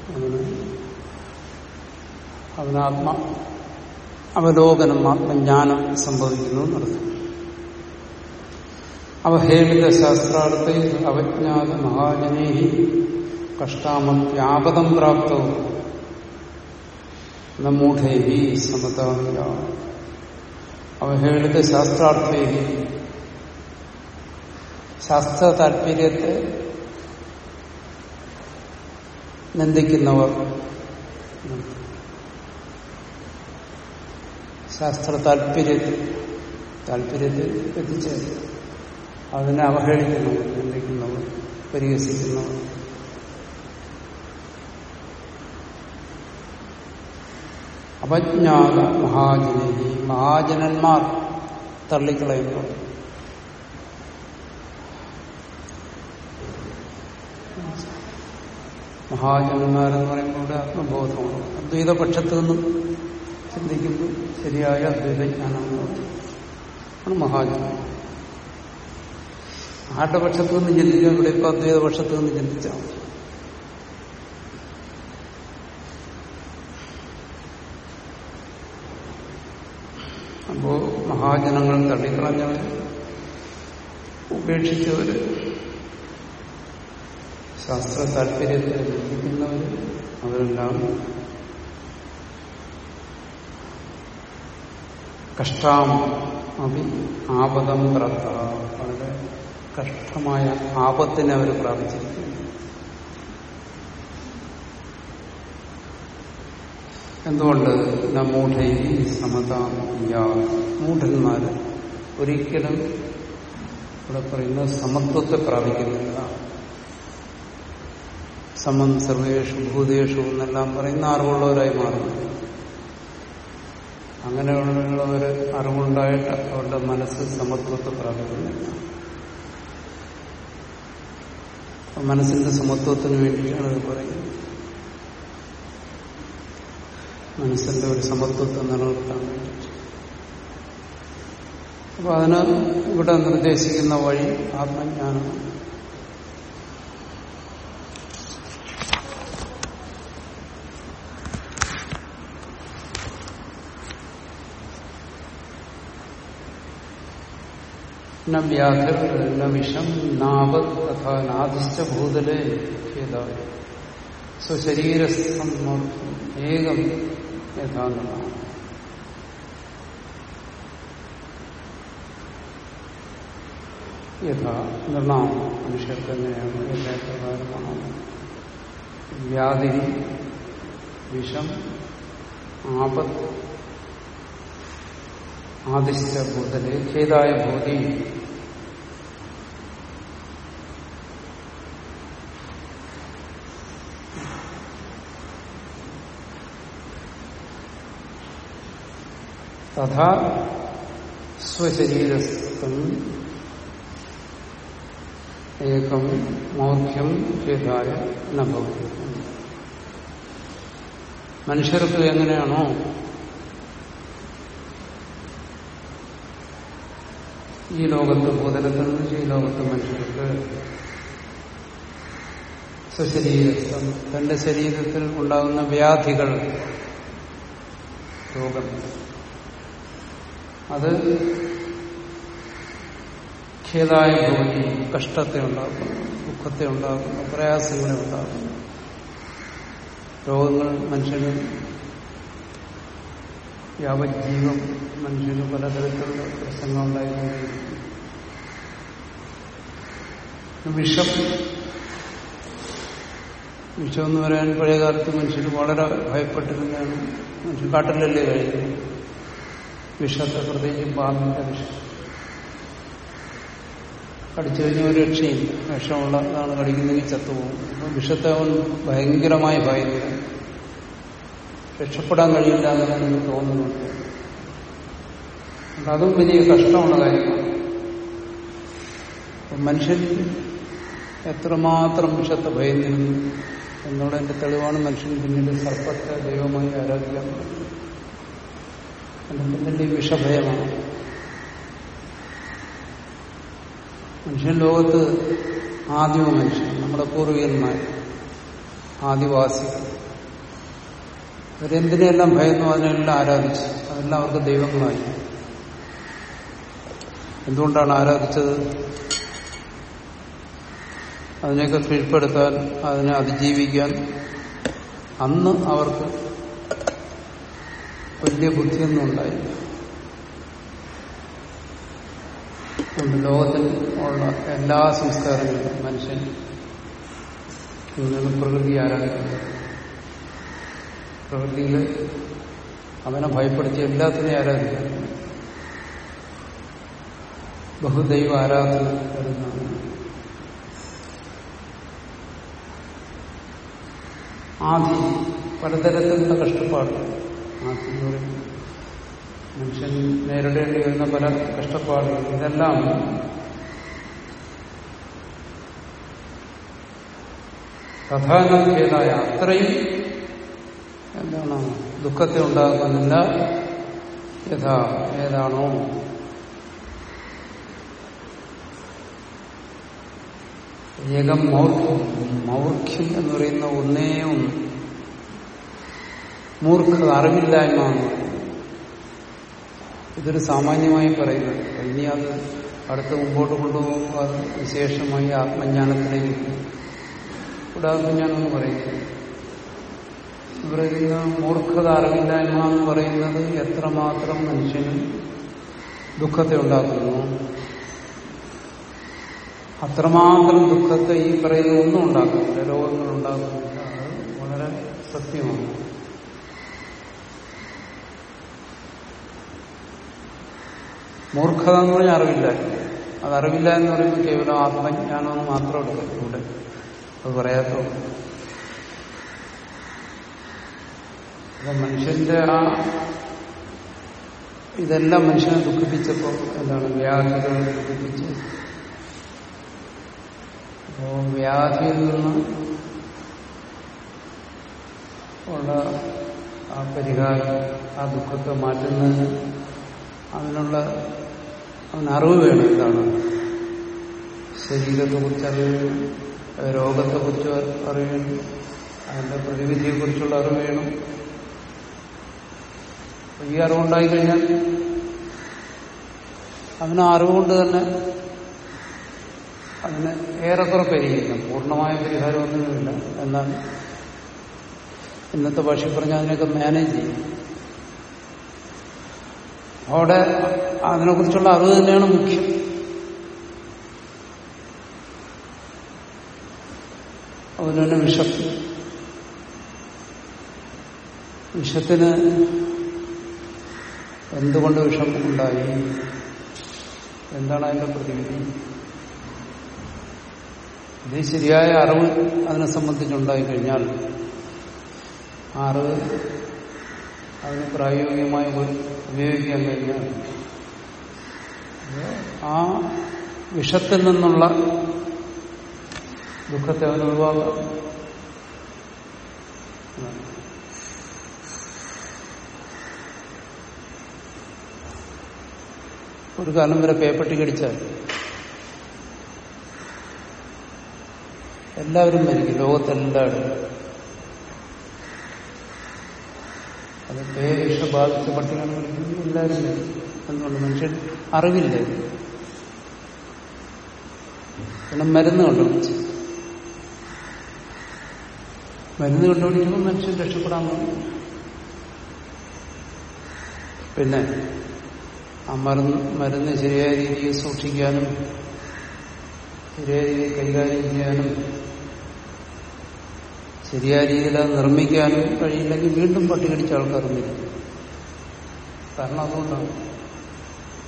അവന് അവനാത്മ അവലോകനം ആത്മജ്ഞാനം സംഭവിക്കുന്നു എന്നർത്ഥം അവഹേളിത ശാസ്ത്രാർത്ഥ അവജ്ഞാത മഹാജനേ കഷ്ടാമപ്യാപദം പ്രാപ്തവും മൂഢേ സമതാമില്ല അവഹേളിത ശാസ്ത്രാർത്ഥേഹി. ശാസ്ത്ര താല്പര്യത്തെ നിന്ദിക്കുന്നവർ ശാസ്ത്ര താല്പര്യത്തിൽ താല്പര്യത്തിൽ എത്തിച്ചേരും അതിനെ അവഹേളിക്കുന്നവർ നിന്ദിക്കുന്നവർ പരിഹസിക്കുന്നവർ. അപജ്ഞാത മഹാജനി മഹാജനന്മാർ തള്ളിക്കളയുന്നു. മഹാജനന്മാരെന്ന് പറയുമ്പോൾ ഇവിടെ ആത്മബോധമാണ്. അദ്വൈതപക്ഷത്ത് നിന്നും ചിന്തിക്കുന്നു. ശരിയായ അദ്വൈതജ്ഞാനമാണ് ആണ് മഹാജനം ആരുടെ പക്ഷത്ത് നിന്ന് ചിന്തിക്കാം ഇവിടെ ഇപ്പൊ അദ്വൈത പക്ഷത്ത് നിന്ന് ചിന്തിച്ചാൽ മതി അപ്പോ മഹാജനങ്ങൾ തള്ളിക്കളഞ്ഞവർ ഉപേക്ഷിച്ചവർ ശാസ്ത്ര താല്പര്യത്തെ ലഭിക്കുന്നവർ അവരെല്ലാം കഷ്ടാം അഭി ആപദം പ്രാപ്ത. വളരെ കഷ്ടമായ ആപത്തിനെ അവർ പ്രാപിച്ചിരിക്കുന്നു. എന്തുകൊണ്ട് മൂഢൈ സമത മൂഢന്മാര് ഒരിക്കലും ഇവിടെ പറയുന്ന സമത്വത്തെ പ്രാപിക്കുന്നില്ല. സമം സർവേഷു ഭൂതേഷു എന്നെല്ലാം പറയുന്ന അറിവുള്ളവരായി മാറുന്നു. അങ്ങനെയുള്ളവർ അറിവുണ്ടായിട്ട് അവരുടെ മനസ്സ് സമത്വത്തെ പ്രാപിക്കുന്നില്ല. മനസ്സിന്റെ സമത്വത്തിന് വേണ്ടിയിട്ടാണ് ഇത് പറയുന്നത്. മനസ്സിന്റെ ഒരു സമത്വത്തെ നിലനിർത്താൻ വേണ്ടി അപ്പൊ അതിന് ഇവിടെ നിർദ്ദേശിക്കുന്ന വഴി ആത്മജ്ഞാനം ന വ്യാധിർ ന വിഷം നാപത് തഥാ നാദിശ്ച ഭൂതലെ ഖേദായ സ്വശരീരസ്ഥം ഏകം യഥാന്തമാണ് യഥാ നിർണാമം മനുഷ്യർക്ക് എങ്ങനെയാണ് യഥാപ്രകാരമാണ് വ്യാധി വിഷം ആപത് ആദിശ്ച ഭൂതലെ ഖേദായ ഭൂതി തഥാ സ്വശരീരസ്ഥം ഏകം മൗഖ്യം ഹേതായ നഭവതി മനുഷ്യർക്ക് എങ്ങനെയാണോ? ഈ ലോകത്ത് ഭൂതലത്തിൽ നിന്ന് ഈ ലോകത്ത് മനുഷ്യർക്ക് സ്വശരീരസ്ഥം തന്റെ ശരീരത്തിൽ ഉണ്ടാകുന്ന വ്യാധികൾ രോഗം അത് ഖേദായ ഭൂമി കഷ്ടത്തെ ഉണ്ടാക്കുന്നു ദുഃഖത്തെ ഉണ്ടാക്കുന്നു പ്രയാസങ്ങളെ ഉണ്ടാക്കുന്നു രോഗങ്ങൾ മനുഷ്യന് യാവജ്ജീവം മനുഷ്യന് പലതരത്തിലുള്ള പ്രശ്നങ്ങളുണ്ടായിരുന്നു വിഷം. വിഷം എന്ന് പറയാൻ പഴയ കാലത്ത് മനുഷ്യർ വളരെ ഭയപ്പെട്ടിരുന്നതാണ്. മനുഷ്യൻ കാട്ടിലല്ലേ കഴിയുന്നത്? വിഷത്തെ പ്രത്യേകിച്ച് പാമ്പിന്റെ വിഷം കടിച്ചു കഴിഞ്ഞാൽ ഒരു രക്ഷയില്ല. വിഷമുള്ളതാണ് കടിക്കുന്നെങ്കിൽ ചത്തുപോകും. അപ്പം വിഷത്തെ അവൻ ഭയങ്കരമായി ഭയങ്കര. രക്ഷപ്പെടാൻ കഴിയില്ല എന്നാണ് എനിക്ക് തോന്നുന്നുണ്ട് അതും വലിയ കഷ്ടമുള്ള കാര്യമാണ്. മനുഷ്യൻ എത്രമാത്രം വിഷത്തെ ഭയന്നിരുന്നു എന്നുള്ളതിന്റെ തെളിവാണ് മനുഷ്യൻ പിന്നീട് സർപ്പത്തെ ദൈവമായി ആരാധിക്കാൻ പിന്നിന്റെ വിഷഭയമാണ്. മനുഷ്യൻ ലോകത്ത് ആദ്യ മനുഷ്യൻ നമ്മുടെ പൂർവികന്മാർ ആദിവാസി. അവരെന്തിനെല്ലാം ഭയന്നു അതിനെല്ലാം ആരാധിച്ചു? അതെല്ലാം അവർക്ക് ദൈവങ്ങളായി. എന്തുകൊണ്ടാണ് ആരാധിച്ചത്? അതിനെയൊക്കെ കീഴ്പ്പെടുത്താൻ അതിനെ അതിജീവിക്കാൻ അന്ന് അവർക്ക് വലിയ ബുദ്ധിയൊന്നും ഉണ്ടായില്ല അതുകൊണ്ട് ലോകത്തിൽ ഉള്ള എല്ലാ സംസ്കാരങ്ങളിലും മനുഷ്യൻ ഇന്ന് പ്രകൃതി ആരാധിക്കുന്നു. പ്രകൃതിയിൽ അവനെ ഭയപ്പെടുത്തി എല്ലാത്തിനെയും ആരാധിക്കുന്നു. ബഹുദൈവ ആരാധന വരുന്നതാണ് ആദ്യം പലതരത്തിലുള്ള കഷ്ടപ്പാട് പറയുന്നത് മനുഷ്യൻ നേരിടേണ്ടി വരുന്ന പല കഷ്ടപ്പാടുകൾ ഇതെല്ലാം കഥാനന്ദേതായ അത്രയും എന്താണ് ദുഃഖത്തെ ഉണ്ടാകുന്നില്ല യഥാ ഏതാണോ. ഏകം മൗർഖ്യം. മൗർഖ്യം എന്ന് പറയുന്ന ഒന്നേ ഒന്ന് മൂർഖത അറിവില്ലായ്മ ഇതൊരു സാമാന്യമായി പറയുന്നത്. ഇനി അത് അടുത്ത് മുമ്പോട്ട് കൊണ്ടുപോകുമ്പോൾ അത് വിശേഷമായി ആത്മജ്ഞാനത്തിലേക്ക് ഇവിടെ ആത്മജ്ഞാനം പറയുന്നത്. പറയുന്ന മൂർഖത അറിവില്ലായ്മ എന്ന് പറയുന്നത് എത്രമാത്രം മനുഷ്യന് ദുഃഖത്തെ ഉണ്ടാക്കുന്നു. അത്രമാത്രം ദുഃഖത്തെ ഈ പറയുന്ന ഒന്നും ഉണ്ടാക്കുന്നില്ല. രോഗങ്ങൾ ഉണ്ടാക്കുന്നില്ല. അത് വളരെ സത്യമാണ്. മൂർഖത എന്ന് പറഞ്ഞാൽ അറിവില്ല. അത് അറിവില്ല എന്ന് പറയുമ്പോൾ കേവലം ആത്മജ്ഞാനം മാത്രം എടുക്കും ഇവിടെ. അത് പറയാത്തുള്ളൂ അപ്പൊ മനുഷ്യന്റെ ആ ഇതെല്ലാം മനുഷ്യനെ ദുഃഖിപ്പിച്ചപ്പോൾ എന്താണ് വ്യാധികളെ ദുഃഖിപ്പിച്ച്? അപ്പോ വ്യാധിയിൽ നിന്ന് ഉള്ള ആ പരിഹാരം ആ ദുഃഖത്തെ മാറ്റുന്നതിന് അതിനുള്ള അവന് അറിവ് വേണം എന്താണ് ശരീരത്തെ കുറിച്ച് അറിയണം രോഗത്തെ കുറിച്ച് അറിയണം അതിന്റെ പ്രതിവിധിയെ കുറിച്ചുള്ള അറിവ് വേണം. ഈ അറിവുണ്ടായി കഴിഞ്ഞാൽ അവന് അറിവുകൊണ്ട് തന്നെ അതിന് ഏറെക്കുറെ പരിഹരിക്കാം പൂർണമായ പരിഹാരമൊന്നുമില്ല എന്നാൽ ഇന്നത്തെ ഭാഷയിൽ പറഞ്ഞാൽ അതിനൊക്കെ മാനേജ് ചെയ്യും. അവിടെ അതിനെക്കുറിച്ചുള്ള അറിവ് തന്നെയാണ് മുഖ്യം. അതുപോലെ വിഷം വിഷത്തിന് എന്തുകൊണ്ട് വിഷം ഉണ്ടായി? എന്താണ് അതിന്റെ പ്രതിവിധി? ഇത് ശരിയായ അറിവ് അതിനെ സംബന്ധിച്ചുണ്ടായി കഴിഞ്ഞാൽ ആ അറിവ് അതിന് പ്രായോഗികമായി ഉപയോഗിക്കാൻ കഴിഞ്ഞാൽ ആ വിഷത്തിൽ നിന്നുള്ള ദുഃഖത്തെ അവന് ഒഴിവാക്കാം. ഒരു കാലം വരെ പേപ്പട്ടി കടിച്ചാൽ എല്ലാവരും മരിക്കും. ലോകത്തെല്ലാവരും. അത് പേവിഷ ബാധിച്ച പട്ടികളാണ് മരിക്കുന്നത് എല്ലാവരും എന്തുകൊണ്ട് മനുഷ്യൻ അറിവില്ല? പിന്നെ മരുന്ന് കണ്ടുപിടിച്ച്. മരുന്ന് കണ്ടുപിടിക്കുമ്പോൾ മനുഷ്യൻ രക്ഷപ്പെടാൻ തുടങ്ങി പിന്നെ ആ മരുന്ന് മരുന്ന് ശരിയായ രീതിയിൽ സൂക്ഷിക്കാനും ശരിയായ രീതിയിൽ കൈകാര്യം ചെയ്യാനും ശരിയായ രീതിയിൽ അത് നിർമ്മിക്കാനും കഴിയില്ലെങ്കിൽ വീണ്ടും പട്ടി കടിച്ച ആൾക്കാർ വരും കാരണം അതുകൊണ്ടാണ്.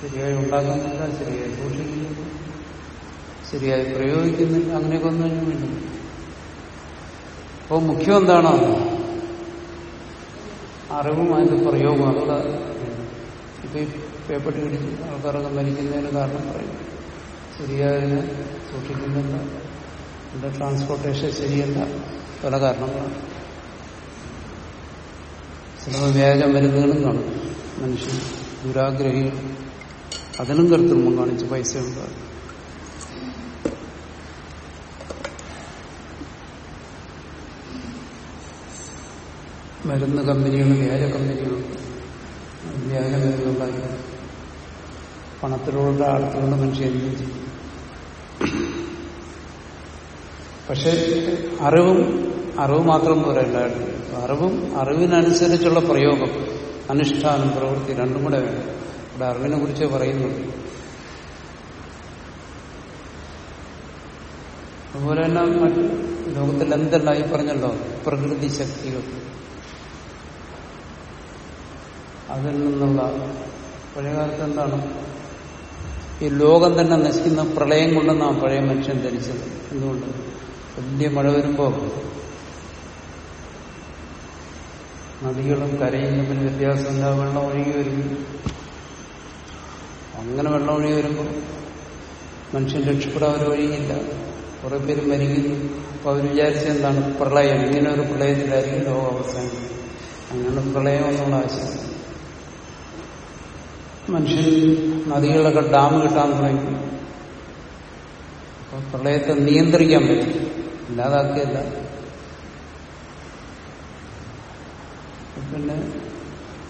ശരിയായി ഉണ്ടാക്കുന്നില്ല ശരിയായി സൂക്ഷിക്കുന്നില്ല ശരിയായി പ്രയോഗിക്കുന്നില്ല അങ്ങനെയൊക്കെ ഒന്നും കഴിഞ്ഞു വീണ്ടും. അപ്പോൾ മുഖ്യം എന്താണ്? അറിവും അതിന്റെ പ്രയോഗവും അതോടെ ഇപ്പൊ ഈ പേപ്പട്ടി പിടിച്ച് ആൾക്കാരൊക്കെ മരിക്കുന്നതിന് കാരണം പറയും. ശരിയായതിനെ സൂക്ഷിക്കുന്നില്ല. എന്റെ ട്രാൻസ്പോർട്ടേഷൻ ശരിയല്ല. പല കാരണങ്ങളാണ്. ചിലപ്പോൾ വ്യാജം മരുന്നുകളും കാണും. മനുഷ്യൻ ദുരാഗ്രഹികൾ അതിനും കൃത്രിമം കാണിച്ച് പൈസ ഉണ്ടാകും മരുന്ന് കമ്പനികൾ വ്യാജ കമ്പനികൾ വ്യാജ മരുന്നുണ്ടാക്കി പണത്തിലുള്ള ആൾക്കുകൊണ്ട് മനുഷ്യൻ എന്തും ചെയ്യും പക്ഷെ അറിവും അറിവ് മാത്രം പോരാ എല്ലായിടത്തും അറിവും അറിവിനനുസരിച്ചുള്ള പ്രയോഗം അനുഷ്ഠാനം പ്രവൃത്തി രണ്ടും കൂടെ വേണം. ഇവിടെ അറിവിനെ കുറിച്ച് പറയുന്നുണ്ട്. അതുപോലെ തന്നെ മറ്റ് ലോകത്തിൽ എന്തെല്ലാം പറഞ്ഞല്ലോ? പ്രകൃതി ശക്തികൾ. അതിൽ നിന്നുള്ള പഴയകാലത്ത് എന്താണ്? ഈ ലോകം തന്നെ നശിക്കുന്ന പ്രളയം കൊണ്ടെന്നാണ് പഴയ മനുഷ്യൻ ധരിച്ചത്. എന്തുകൊണ്ട്? വലിയ മഴ വരുമ്പോൾ നദികളും കരയും തമ്മിൽ വ്യത്യാസമില്ല വെള്ളം ഒഴുകി വരും അങ്ങനെ വെള്ളം ഒഴുകി വരുമ്പോൾ മനുഷ്യൻ രക്ഷപ്പെടാൻ അവർ ഒഴുകിയില്ല കുറെ പേര് മരിക്കുന്നു. അപ്പൊ അവർ വിചാരിച്ചത് എന്താണ്? പ്രളയം. ഇങ്ങനെ ഒരു പ്രളയത്തിലായിരിക്കും ലോകം അവസാനം അങ്ങനെ പ്രളയം എന്നുള്ള ആശയം മനുഷ്യൻ നദികളൊക്കെ ഡാം കിട്ടാൻ തുടങ്ങി. അപ്പൊ പ്രളയത്തെ നിയന്ത്രിക്കാൻ പറ്റും. ഇല്ലാതാക്കിയല്ല പിന്നെ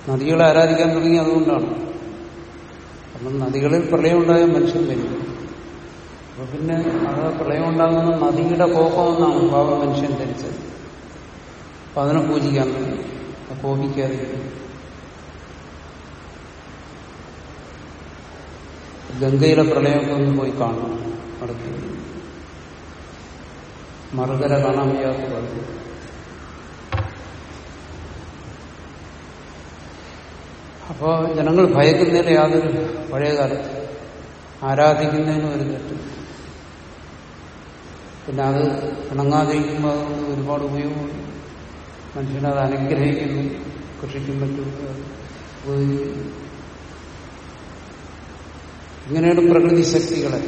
നദികളെ ആരാധിക്കാൻ തുടങ്ങി അതുകൊണ്ടാണ്. കാരണം നദികളിൽ പ്രളയമുണ്ടായ മനുഷ്യൻ വരും. അപ്പൊ പിന്നെ അത് പ്രളയമുണ്ടാകുന്ന നദിയുടെ കോപമെന്നാണ് പാവ മനുഷ്യൻ ധരിച്ചത്. അപ്പൊ അതിനെ പൂജിക്കാൻ തുടങ്ങി കോപിക്കാതിരിക്കും ഗംഗയിലെ പ്രളയമൊക്കെ ഒന്ന് പോയി കാണണം. അടുത്ത്. മറുകര കാണാൻ വയ്യാത്ത പോലെ. അപ്പോ ജനങ്ങൾ ഭയക്കുന്നതിന് യാതൊരു പഴയ കാലത്ത് ആരാധിക്കുന്നതിന് ഒരു തെറ്റ്. പിന്നെ അത് ഇണങ്ങാതിരിക്കുമ്പോൾ അതുകൊണ്ട് ഒരുപാട് ഉപയോഗമുണ്ട് മനുഷ്യനത് അനുഗ്രഹിക്കുന്നു കൃഷിക്കും ഉപയോഗിക്കുന്നു. ഇങ്ങനെയാണ് പ്രകൃതി ശക്തികളെ.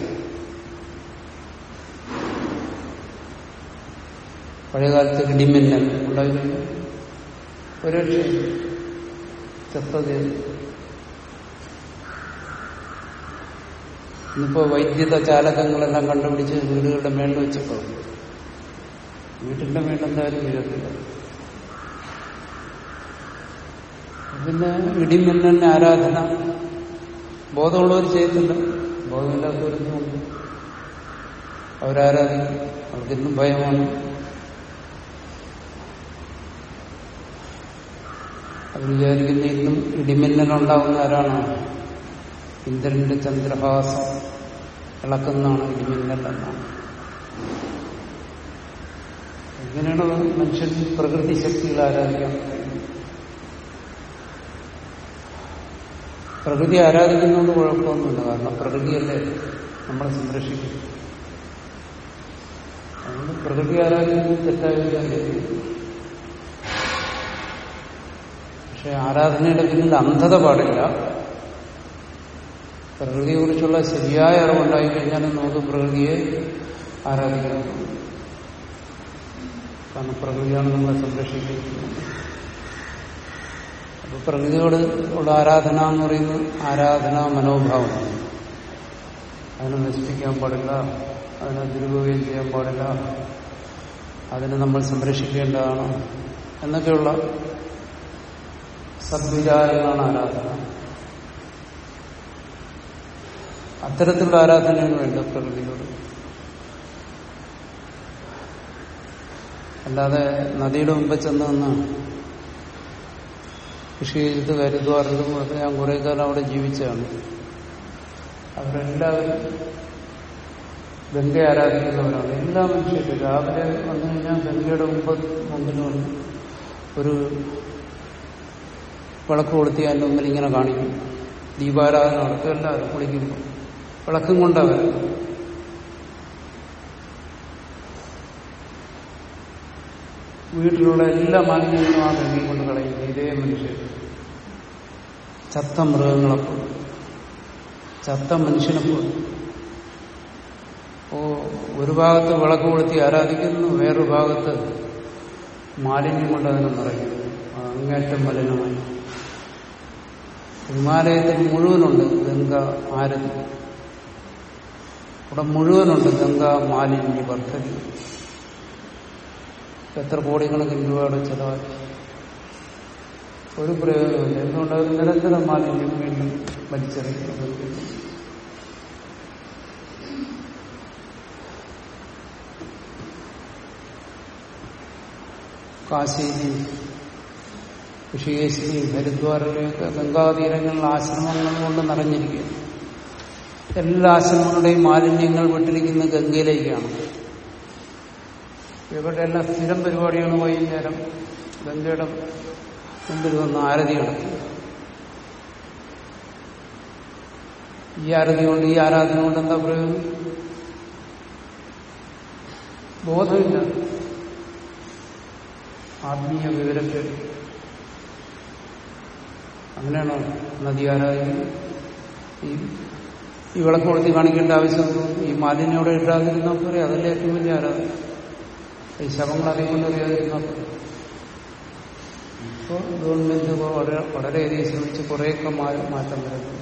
പഴയകാലത്ത് ഇടിമിന്നൽ ഉണ്ടായിരുന്നു ഒരു ചത്തത്. ഇന്നിപ്പോ വൈദ്യുത ചാലകങ്ങളെല്ലാം കണ്ടുപിടിച്ച് വീടുകളുടെ മേളിൽ വെച്ചപ്പോ വീട്ടിന്റെ മേളിൽ എന്തായാലും വീഴത്തില്ല പിന്നെ ഇടിമിന്നലിന് ആരാധന. ബോധമുള്ളവർ ചെയ്യത്തില്ല ബോധമില്ലാത്തവരൊന്നും അവരാരാധിക്കും. അവർക്കിന്നും ഭയമാണ്. അവർ വിചാരിക്കുന്ന ഇന്നും ഇടിമിന്നലുണ്ടാവുന്ന ആരാണ്? ഇന്ദ്രന്റെ ചന്ദ്രഹാസം ഇളക്കുന്നതാണ് ഇടിമിന്നൽ എന്നാണ്. എങ്ങനെയാണ് മനുഷ്യൻ പ്രകൃതി ശക്തികൾ ആരാധിക്കാൻ പ്രകൃതി ആരാധിക്കുന്നതുകൊണ്ട് കുഴപ്പമൊന്നുമില്ല. കാരണം പ്രകൃതിയല്ലേ നമ്മളെ സംരക്ഷിക്കും അതുകൊണ്ട് പ്രകൃതി ആരാധിക്കുന്നത് തെറ്റായ കാര്യമില്ല പക്ഷെ ആരാധനയുടെ പിന്നിൽ അന്ധത പാടില്ല. പ്രകൃതിയെക്കുറിച്ചുള്ള ശരിയായ അറിവുണ്ടായി കഴിഞ്ഞാൽ നമുക്ക് പ്രകൃതിയെ ആരാധിക്കണം. കാരണം പ്രകൃതിയാണ് നമ്മളെ സംരക്ഷിക്കുന്നത് അപ്പൊ പ്രകൃതിയോട് ഉള്ള ആരാധന എന്ന് പറയുന്നത് ആരാധനാ മനോഭാവം. അതിനെ നശിപ്പിക്കാൻ പാടില്ല അതിനെ ദുരുപയോഗം ചെയ്യാൻ പാടില്ല അതിനെ നമ്മൾ സംരക്ഷിക്കേണ്ടതാണ് എന്നൊക്കെയുള്ള സദ്വിചാരങ്ങളാണ് ആരാധന. അത്തരത്തിലുള്ള ആരാധനയാണ് വേണ്ട പ്രകൃതിയോട് അല്ലാതെ നദിയുടെ മുമ്പിൽ ചെന്ന് നിന്ന് കൃഷി ചെയ്ത് കരുതുവാറുണ്ടും ഒക്കെ ഞാൻ കുറെ കാലം അവിടെ ജീവിച്ചതാണ്. അവരെല്ലാവരും ഗംഗ ആരാധിക്കുന്നവരാണ്. എല്ലാ മനുഷ്യരും രാവിലെ വന്നു കഴിഞ്ഞാൽ ഗംഗയുടെ മുമ്പ് മുമ്പിൽ വന്ന് ഒരു വിളക്ക് കൊളുത്തി അതിന്റെ മുമ്പിൽ ഇങ്ങനെ കാണിക്കും. ദീപാരാധന നടത്തും എല്ലാവരും കുളിക്കുമ്പോൾ വിളക്കും കൊണ്ടവർ വീട്ടിലുള്ള എല്ലാ മാലിന്യങ്ങളും ആ ഗംഗയും കൊണ്ട് കളയുന്നു. ഇതേ മനുഷ്യർ ചത്ത മൃഗങ്ങളപ്പോൾ ചത്ത മനുഷ്യനെപ്പോൾ ഓ ഒരു ഭാഗത്ത് വിളക്ക് കൊളുത്തി ആരാധിക്കുന്നു വേറൊരു ഭാഗത്ത് മാലിന്യം കൊണ്ട് അതിനെ നിറയ്ക്കുന്നു. അങ്ങേറ്റം മലിനമായി. ഹിമാലയത്തിൽ മുഴുവനുണ്ട് ഗംഗ ആരത്. ഇവിടെ മുഴുവനുണ്ട് ഗംഗ മാലിന്യ പദ്ധതി എത്ര കോടിക്കണക്കിന് രൂപയുടെ ചെലവാക്കി. ഒരു പ്രയോജനമില്ല എന്തുകൊണ്ട്? അവർ നിരന്തരം മാലിന്യം വീണ്ടും വലിച്ചെറിയുന്നത്. കാശിയിലെയും ഋഷികേശിലെയും ഹരിദ്വാറിലെയൊക്കെ ഗംഗാതീരങ്ങളിൽ ആശ്രമങ്ങൾ കൊണ്ട് നിറഞ്ഞിരിക്കുകയാണ് എല്ലാ ആശ്രമങ്ങളുടെയും മാലിന്യങ്ങൾ വിട്ടിരിക്കുന്ന ഗംഗയിലേക്കാണ്. ഇവരുടെ എല്ലാ സ്ഥിരം പരിപാടിയാണ് വൈകുന്നേരം. ഗംഗയുടെ മുമ്പിൽ വന്ന് ആരതി നടത്തുക ഈ ആരതി കൊണ്ട് ഈ ആരാധന കൊണ്ട് എന്താ പ്രയോജനം? ബോധമില്ല. ആത്മീയ വിവരക്കേട്. അങ്ങനെയാണോ നദി ആരാധിക്കുന്നത് ഈ ഈ വിളക്ക് കൊളുത്തി കാണിക്കേണ്ട ആവശ്യമൊന്നും ഈ മാലിന്യം അവിടെ ഇട്ടാതിരുന്നാൽ പോരെ? അതല്ലേ ഏറ്റവും വലിയ ആരാധന. ഈ ശവങ്ങൾ അറിയുമ്പോൾ അറിയാതിരുന്നാൽ പോരെ? ഇപ്പോൾ ഗവൺമെന്റ് വളരെ വളരെയധികം ശ്രമിച്ച് കുറേയൊക്കെ മാറ്റം വരുന്നു.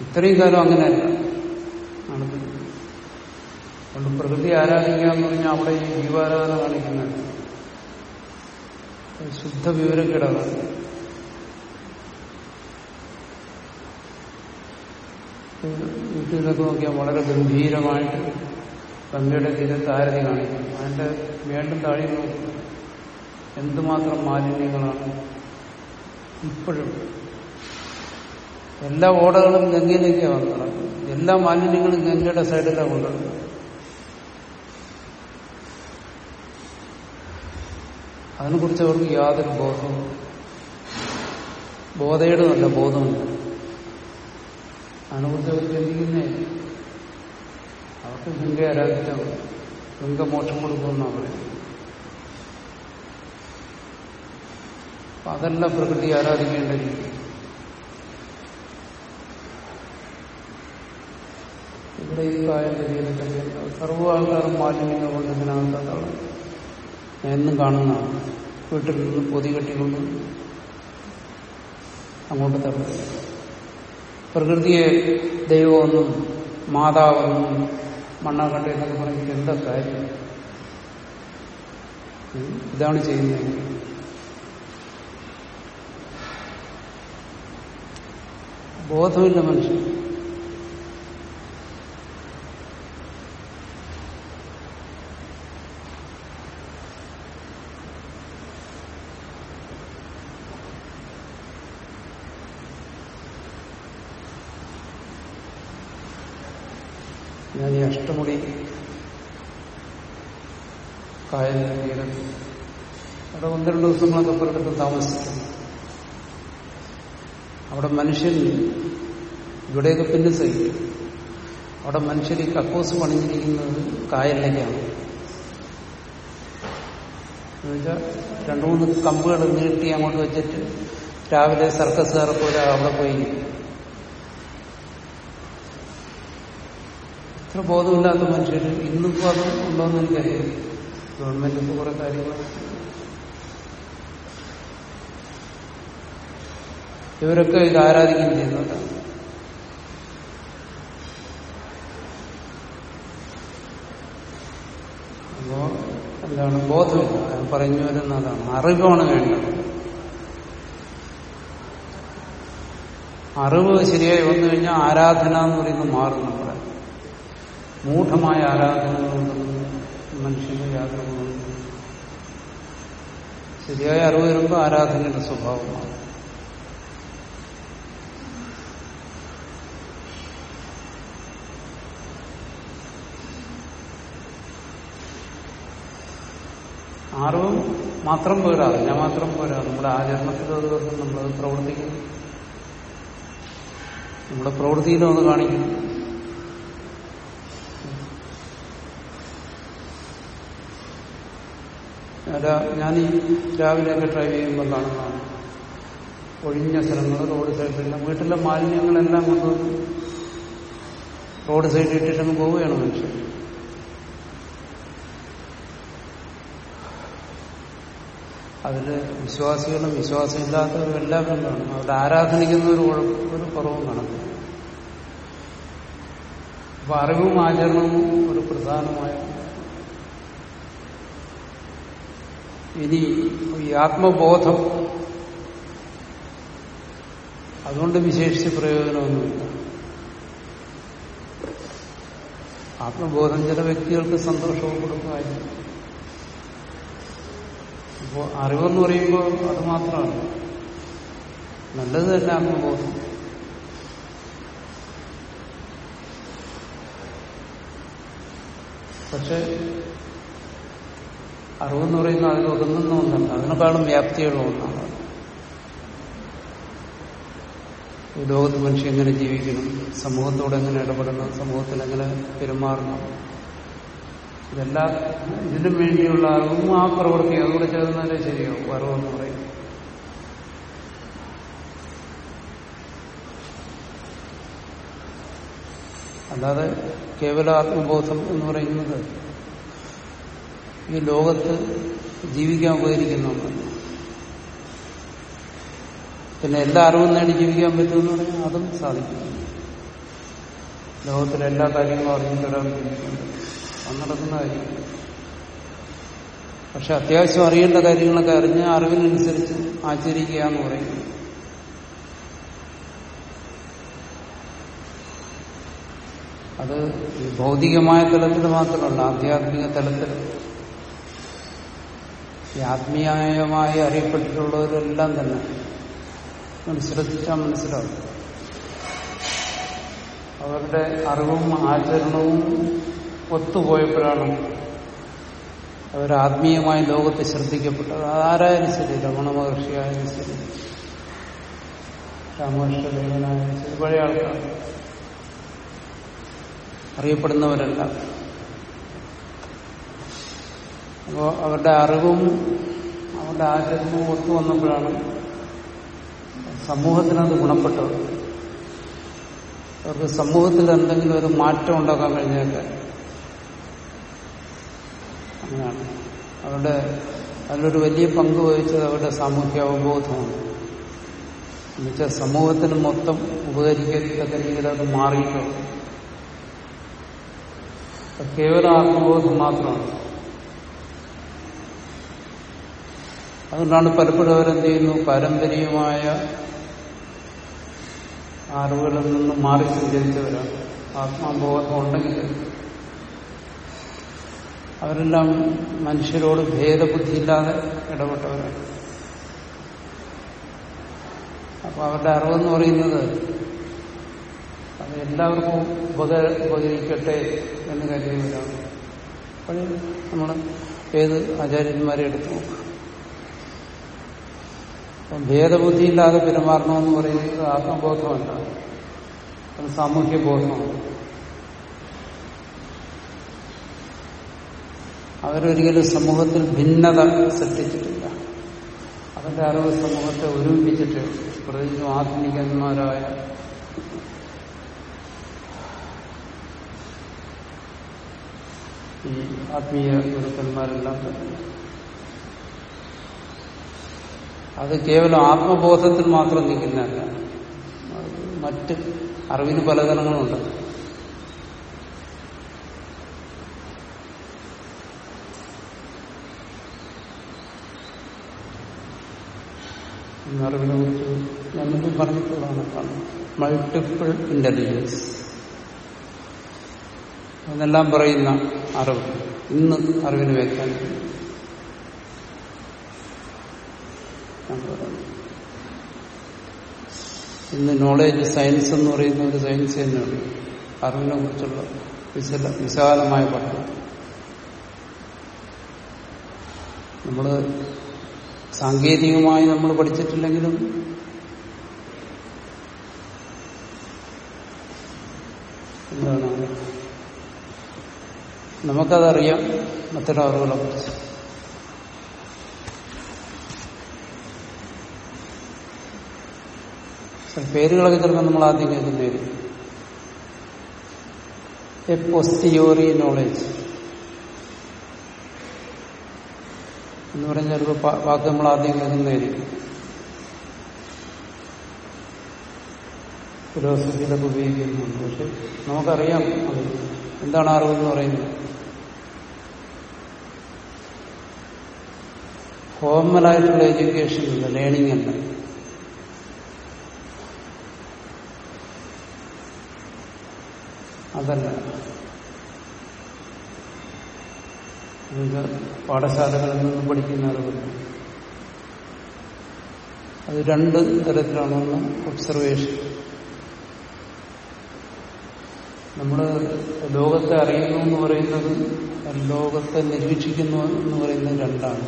ഇത്രയും കാലം അങ്ങനെയല്ല. അതുകൊണ്ട് പ്രകൃതി ആരാധിക്കുക എന്ന് പറഞ്ഞാൽ അവിടെ ഈ ജീവാരാധന കാണിക്കുന്നുണ്ട്. ശുദ്ധ വിവരം വിവരക്കേടാണ് വീട്ടിലൊക്കെ നോക്കിയാൽ വളരെ ഗംഭീരമായിട്ട് ഗംഗയുടെ തീരത്ത് ആരതി കാണിക്കും അതിന്റെ വേണ്ടും താഴെ നോക്കും എന്തുമാത്രം മാലിന്യങ്ങളാണ്? ഇപ്പോഴും എല്ലാ ഓടകളും ഗംഗയിലേക്കാണ് വന്നത്. എല്ലാ മാലിന്യങ്ങളും ഗംഗയുടെ സൈഡിലാണ് കൊണ്ടുവരുന്നത് അതിനെക്കുറിച്ച് അവർക്ക് യാതൊരു ബോധവും ബോധയുടെതല്ല ബോധമില്ല അവർ ചിന്തിക്കുന്നേ അവർക്ക് ഗംഗ ആരാധിച്ചാൽ ഗംഗ മോക്ഷം പറയുന്നത്. അപ്പൊ അതല്ല പ്രകൃതി ആരാധിക്കേണ്ട രീതി ഇവിടെ ഈ കായം ശരീരത്തൊക്കെ സർവ ആൾക്കാരും മാലിന്യങ്ങൾ കൊണ്ട് ഇതിനകത്താണ് എന്നും കാണുന്നതാണ് വീട്ടിൽ നിന്ന് പൊതി കെട്ടിക്കൊണ്ട് അങ്ങോട്ട് തള്ളുക പ്രകൃതിയെ ദൈവമെന്നും മാതാവെന്നും മണ്ണാകട്ടെ എന്നൊക്കെ പറഞ്ഞിട്ട് എന്താ കാര്യം? ഇതാണ് ചെയ്യുന്നത് ബോധമില്ല മനുഷ്യൻ ഞാൻ ഈ അഷ്ടമുടി കായലിന്റെ തീരത്ത് അവിടെ രണ്ട് ദിവസങ്ങളൊക്കെ പുറത്തൊക്കെ താമസിക്കും? അവിടെ മനുഷ്യൻ ഇവിടെയൊക്കെ പിന്നെ സഹിക്കും. അവിടെ മനുഷ്യർ ഈ കക്കോസ് പണിഞ്ഞിരിക്കുന്നത് കായലിലേക്കാണ്. എന്നുവെച്ചാൽ രണ്ടു മൂന്ന് കമ്പുകൾ നീട്ടി അങ്ങോട്ട് വെച്ചിട്ട് രാവിലെ സർക്കസുകാരെ പോലെ അവിടെ പോയി ഇത്ര ബോധമില്ലാത്ത മനുഷ്യർ ഇന്നിപ്പോ അത് ഉണ്ടോന്നെനിക്കറിയാം ഗവൺമെന്റ് ഇപ്പൊ കുറെ കാര്യങ്ങൾ ഇവരൊക്കെ ഇത് ആരാധിക്കുകയും ചെയ്യുന്നുണ്ട് അപ്പോ എന്താണ് ബോധമില്ല പറഞ്ഞു വരുന്നതാണ്. അറിവാണ് വേണ്ടത്. അറിവ് ശരിയായി വന്നു കഴിഞ്ഞാൽ ആരാധന എന്ന് പറയുന്നത് മാറും നമ്മുടെ മൂഢമായ ആരാധന മനുഷ്യന് യാതൊരു. ശരിയായ അറിവ് വരുമ്പോൾ ആരാധനയുടെ സ്വഭാവമാണ് അറിവും മാത്രം പോരാ ഞാൻ മാത്രം പോരാ നമ്മുടെ ആചരണത്തിലും അത് നമ്മളത് പ്രവർത്തിക്കുന്നു നമ്മുടെ പ്രവൃത്തിയിലും അത് കാണിക്കുന്നു ഞാൻ ഈ രാവിലെയൊക്കെ ഡ്രൈവ് ചെയ്യുമ്പോൾ കാണുന്നതാണ്. ഒഴിഞ്ഞ സ്ഥലങ്ങൾ റോഡ് സൈഡിലെല്ലാം വീട്ടിലെ മാലിന്യങ്ങളെല്ലാം കൊണ്ട് റോഡ് സൈഡിൽ ഇട്ടിട്ടങ്ങ് പോവുകയാണ് മനുഷ്യൻ. അതിൽ വിശ്വാസികളും വിശ്വാസമില്ലാത്തവരും എല്ലാവരും കാണും അവിടെ ആരാധനിക്കുന്ന ഒരു കുഴപ്പം ഒരു കുറവും കാണുന്നു. അപ്പൊ അറിവും ആചരണവും ഒരു പ്രധാനമായ ഇനി ഈ ആത്മബോധം. അതുകൊണ്ട് വിശേഷിച്ച് പ്രയോജനമൊന്നുമില്ല. ആത്മബോധം ചില വ്യക്തികൾക്ക് സന്തോഷവും കൊടുക്കുമായിരുന്നു അപ്പോൾ അറിവെന്ന് പറയുമ്പോൾ അത് മാത്രമാണ്. നല്ലത് തന്നെ ആത്മബോധം പക്ഷെ അറിവെന്ന് പറയുന്ന അതിൽ ഒതുങ്ങുന്ന ഒന്നല്ല. അതിനേക്കാളും വ്യാപ്തിയുള്ള ഒന്നാണ്. ഈ ലോകത്ത് മനുഷ്യൻ എങ്ങനെ ജീവിക്കണം? സമൂഹത്തോട് എങ്ങനെ ഇടപെടണം? സമൂഹത്തിൽ എങ്ങനെ പെരുമാറണം? ഇതെല്ലാം ഇതിനും വേണ്ടിയുള്ള അറിവും ആ പ്രവൃത്തി അതുകൂടെ ചേർന്നാലേ ശരിയാവും. അറിവെന്ന് പറയും അല്ലാതെ കേവല ആത്മബോധം എന്ന് പറയുന്നത് ഈ ലോകത്ത് ജീവിക്കാൻ ഒന്നല്ല. പിന്നെ എല്ലാ അറിവും നേടി ജീവിക്കാൻ പറ്റുമെന്ന് പറഞ്ഞാൽ അതും സാധിക്കും ലോകത്തിലെ എല്ലാ കാര്യങ്ങളും അറിഞ്ഞിട്ട് അത് നടക്കുന്ന കാര്യം പക്ഷെ അത്യാവശ്യം അറിയേണ്ട കാര്യങ്ങളൊക്കെ അറിഞ്ഞ് അറിവിനനുസരിച്ച് ആചരിക്കുക എന്ന് പറയുന്നു. അത് ഭൗതികമായ തലത്തിൽ മാത്രമല്ല ആധ്യാത്മിക തലത്തിൽ. ഈ ആത്മീയമായി അറിയപ്പെട്ടിട്ടുള്ളവരെല്ലാം തന്നെ മനസ്സിലെത്തിച്ചാൽ മനസ്സിലാവും. അവരുടെ അറിവും ആചരണവും ഒത്തുപോയപ്പോഴാണ് അവർ ആത്മീയമായി ലോകത്തെ ശ്രദ്ധിക്കപ്പെട്ടത്. ആരായാലും ശരി രമണ മഹർഷിയായാലും ശരി രാമകൃഷ്ണദേവനായാലും ശരി പഴയ ആൾക്കാർ അറിയപ്പെടുന്നവരല്ല. അപ്പോൾ അവരുടെ അറിവും അവരുടെ ആചരണവും ഒത്തു വന്നപ്പോഴാണ് സമൂഹത്തിനത് ഗുണപ്പെട്ടത്. അവർക്ക് സമൂഹത്തിൽ എന്തെങ്കിലും ഒരു മാറ്റം ഉണ്ടാക്കാൻ കഴിഞ്ഞേക്കെ അങ്ങനെയാണ് അവരുടെ അതിലൊരു വലിയ പങ്ക് വഹിച്ചത് അവരുടെ സാമൂഹ്യ അവബോധമാണ്. എന്നുവെച്ചാൽ സമൂഹത്തിന് മൊത്തം ഉപകരിക്കത്തക്ക രീതിയിൽ അത് മാറിയിട്ടുണ്ട് കേവലം ആത്മബോധം മാത്രമാണ്. അതുകൊണ്ടാണ് പലപ്പോഴും അവരെന്ത് ചെയ്യുന്നു പാരമ്പര്യമായ അറിവുകളിൽ നിന്ന് മാറി സഞ്ചരിച്ചവരാണ്. ആത്മബോധം ഉണ്ടെങ്കിൽ അവരെല്ലാം മനുഷ്യരോട് ഭേദബുദ്ധിയില്ലാതെ ഇടപെട്ടവരാണ്. അപ്പൊ അവരുടെ അറിവെന്ന് പറയുന്നത് അത് എല്ലാവർക്കും ഉപക ഉപകരിക്കട്ടെ എന്ന് കരുതിയവരാണ്. അപ്പോഴേ നമ്മൾ ഏത് ആചാര്യന്മാരെ എടുത്തു നോക്കുക അപ്പം ഭേദബുദ്ധിയില്ലാതെ പെരുമാറണമെന്ന് പറയുന്നത് ആത്മബോധമല്ല അത് സാമൂഹ്യ അവരൊരിക്കലും സമൂഹത്തിൽ ഭിന്നത സൃഷ്ടിച്ചിട്ടില്ല. അവന്റെ അറിവ് സമൂഹത്തെ ഒരുമിപ്പിച്ചിട്ട് പ്രത്യേകിച്ചും ആധുനികന്മാരായ ഈ ആത്മീയ ഗുരുക്കന്മാരെല്ലാം തന്നെ. അത് കേവലം ആത്മബോധത്തിൽ മാത്രം നിൽക്കുന്നതല്ല. മറ്റ് അറിവിന് പലതരങ്ങളുണ്ട്. അറിവിനെ കുറിച്ച് ഞാൻ മുമ്പ് പറഞ്ഞിട്ടുള്ളതാണ് മൾട്ടിപ്പിൾ ഇന്റലിജൻസ് അതെല്ലാം പറയുന്ന അറിവ് ഇന്ന് അറിവിന് വ്യാഖ്യാനിക്കുന്നു. ഇന്ന് നോളേജ് സയൻസ് എന്ന് പറയുന്ന ഒരു സയൻസ് തന്നെയാണ് അറിവിനെ കുറിച്ചുള്ള വിശല വിശാലമായ പഠനം. നമ്മൾ സാങ്കേതികമായി നമ്മൾ പഠിച്ചിട്ടില്ലെങ്കിലും എന്താണ്? നമുക്കതറിയാം മറ്റൊരാളുകളെ കുറിച്ച്. പേരുകളൊക്കെ ചിലപ്പോൾ നമ്മൾ ആദ്യം കേൾക്കുന്നതായിരിക്കും. A പോസ്റ്റിയോറി knowledge. എന്ന് പറഞ്ഞ ചിലപ്പോൾ വാക്ക് നമ്മൾ ആദ്യം കേൾക്കുന്നതായിരിക്കും ഫിലോസഫിയിലൊക്കെ ഉപയോഗിക്കുന്നുണ്ട് പക്ഷെ നമുക്കറിയാം അത് എന്താണ് അറിവെന്ന് പറയുന്നത്. ഫോർമലായിട്ടുള്ള എഡ്യൂക്കേഷൻ ഉണ്ട് ലേണിംഗ് അല്ല. അതല്ല. പാഠശാലകളിൽ നിന്നും പഠിക്കുന്ന അറിവില്ല അത് രണ്ട് തരത്തിലാണെന്ന് ഒബ്സർവേഷൻ നമ്മൾ ലോകത്തെ അറിയുന്നു എന്ന് പറയുന്നത് ലോകത്തെ നിരീക്ഷിക്കുന്നു എന്ന് പറയുന്നത് രണ്ടാണ്.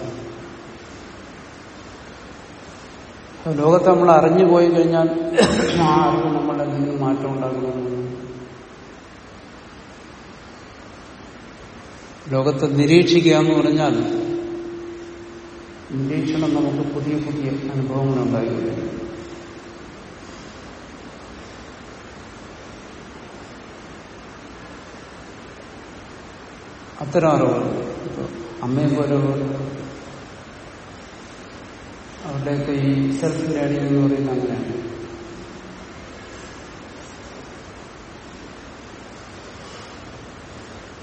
ലോകത്തെ നമ്മൾ അറിഞ്ഞു പോയി കഴിഞ്ഞാൽ ആ അറിവ് നമ്മളെന്തെങ്കിലും മാറ്റം ഉണ്ടാകണമെന്ന് ലോകത്തെ നിരീക്ഷിക്കുക എന്ന് പറഞ്ഞാൽ നിരീക്ഷണം നമുക്ക് പുതിയ പുതിയ അനുഭവങ്ങൾ ഉണ്ടായിരുന്നു അത്തരം അറിവുകൾ ഇപ്പൊ അമ്മയെ പോലെ അവരുടെയൊക്കെ ഈ സെൽഫ് ലേണിംഗ് എന്ന് പറയുന്നത് അങ്ങനെയാണ്.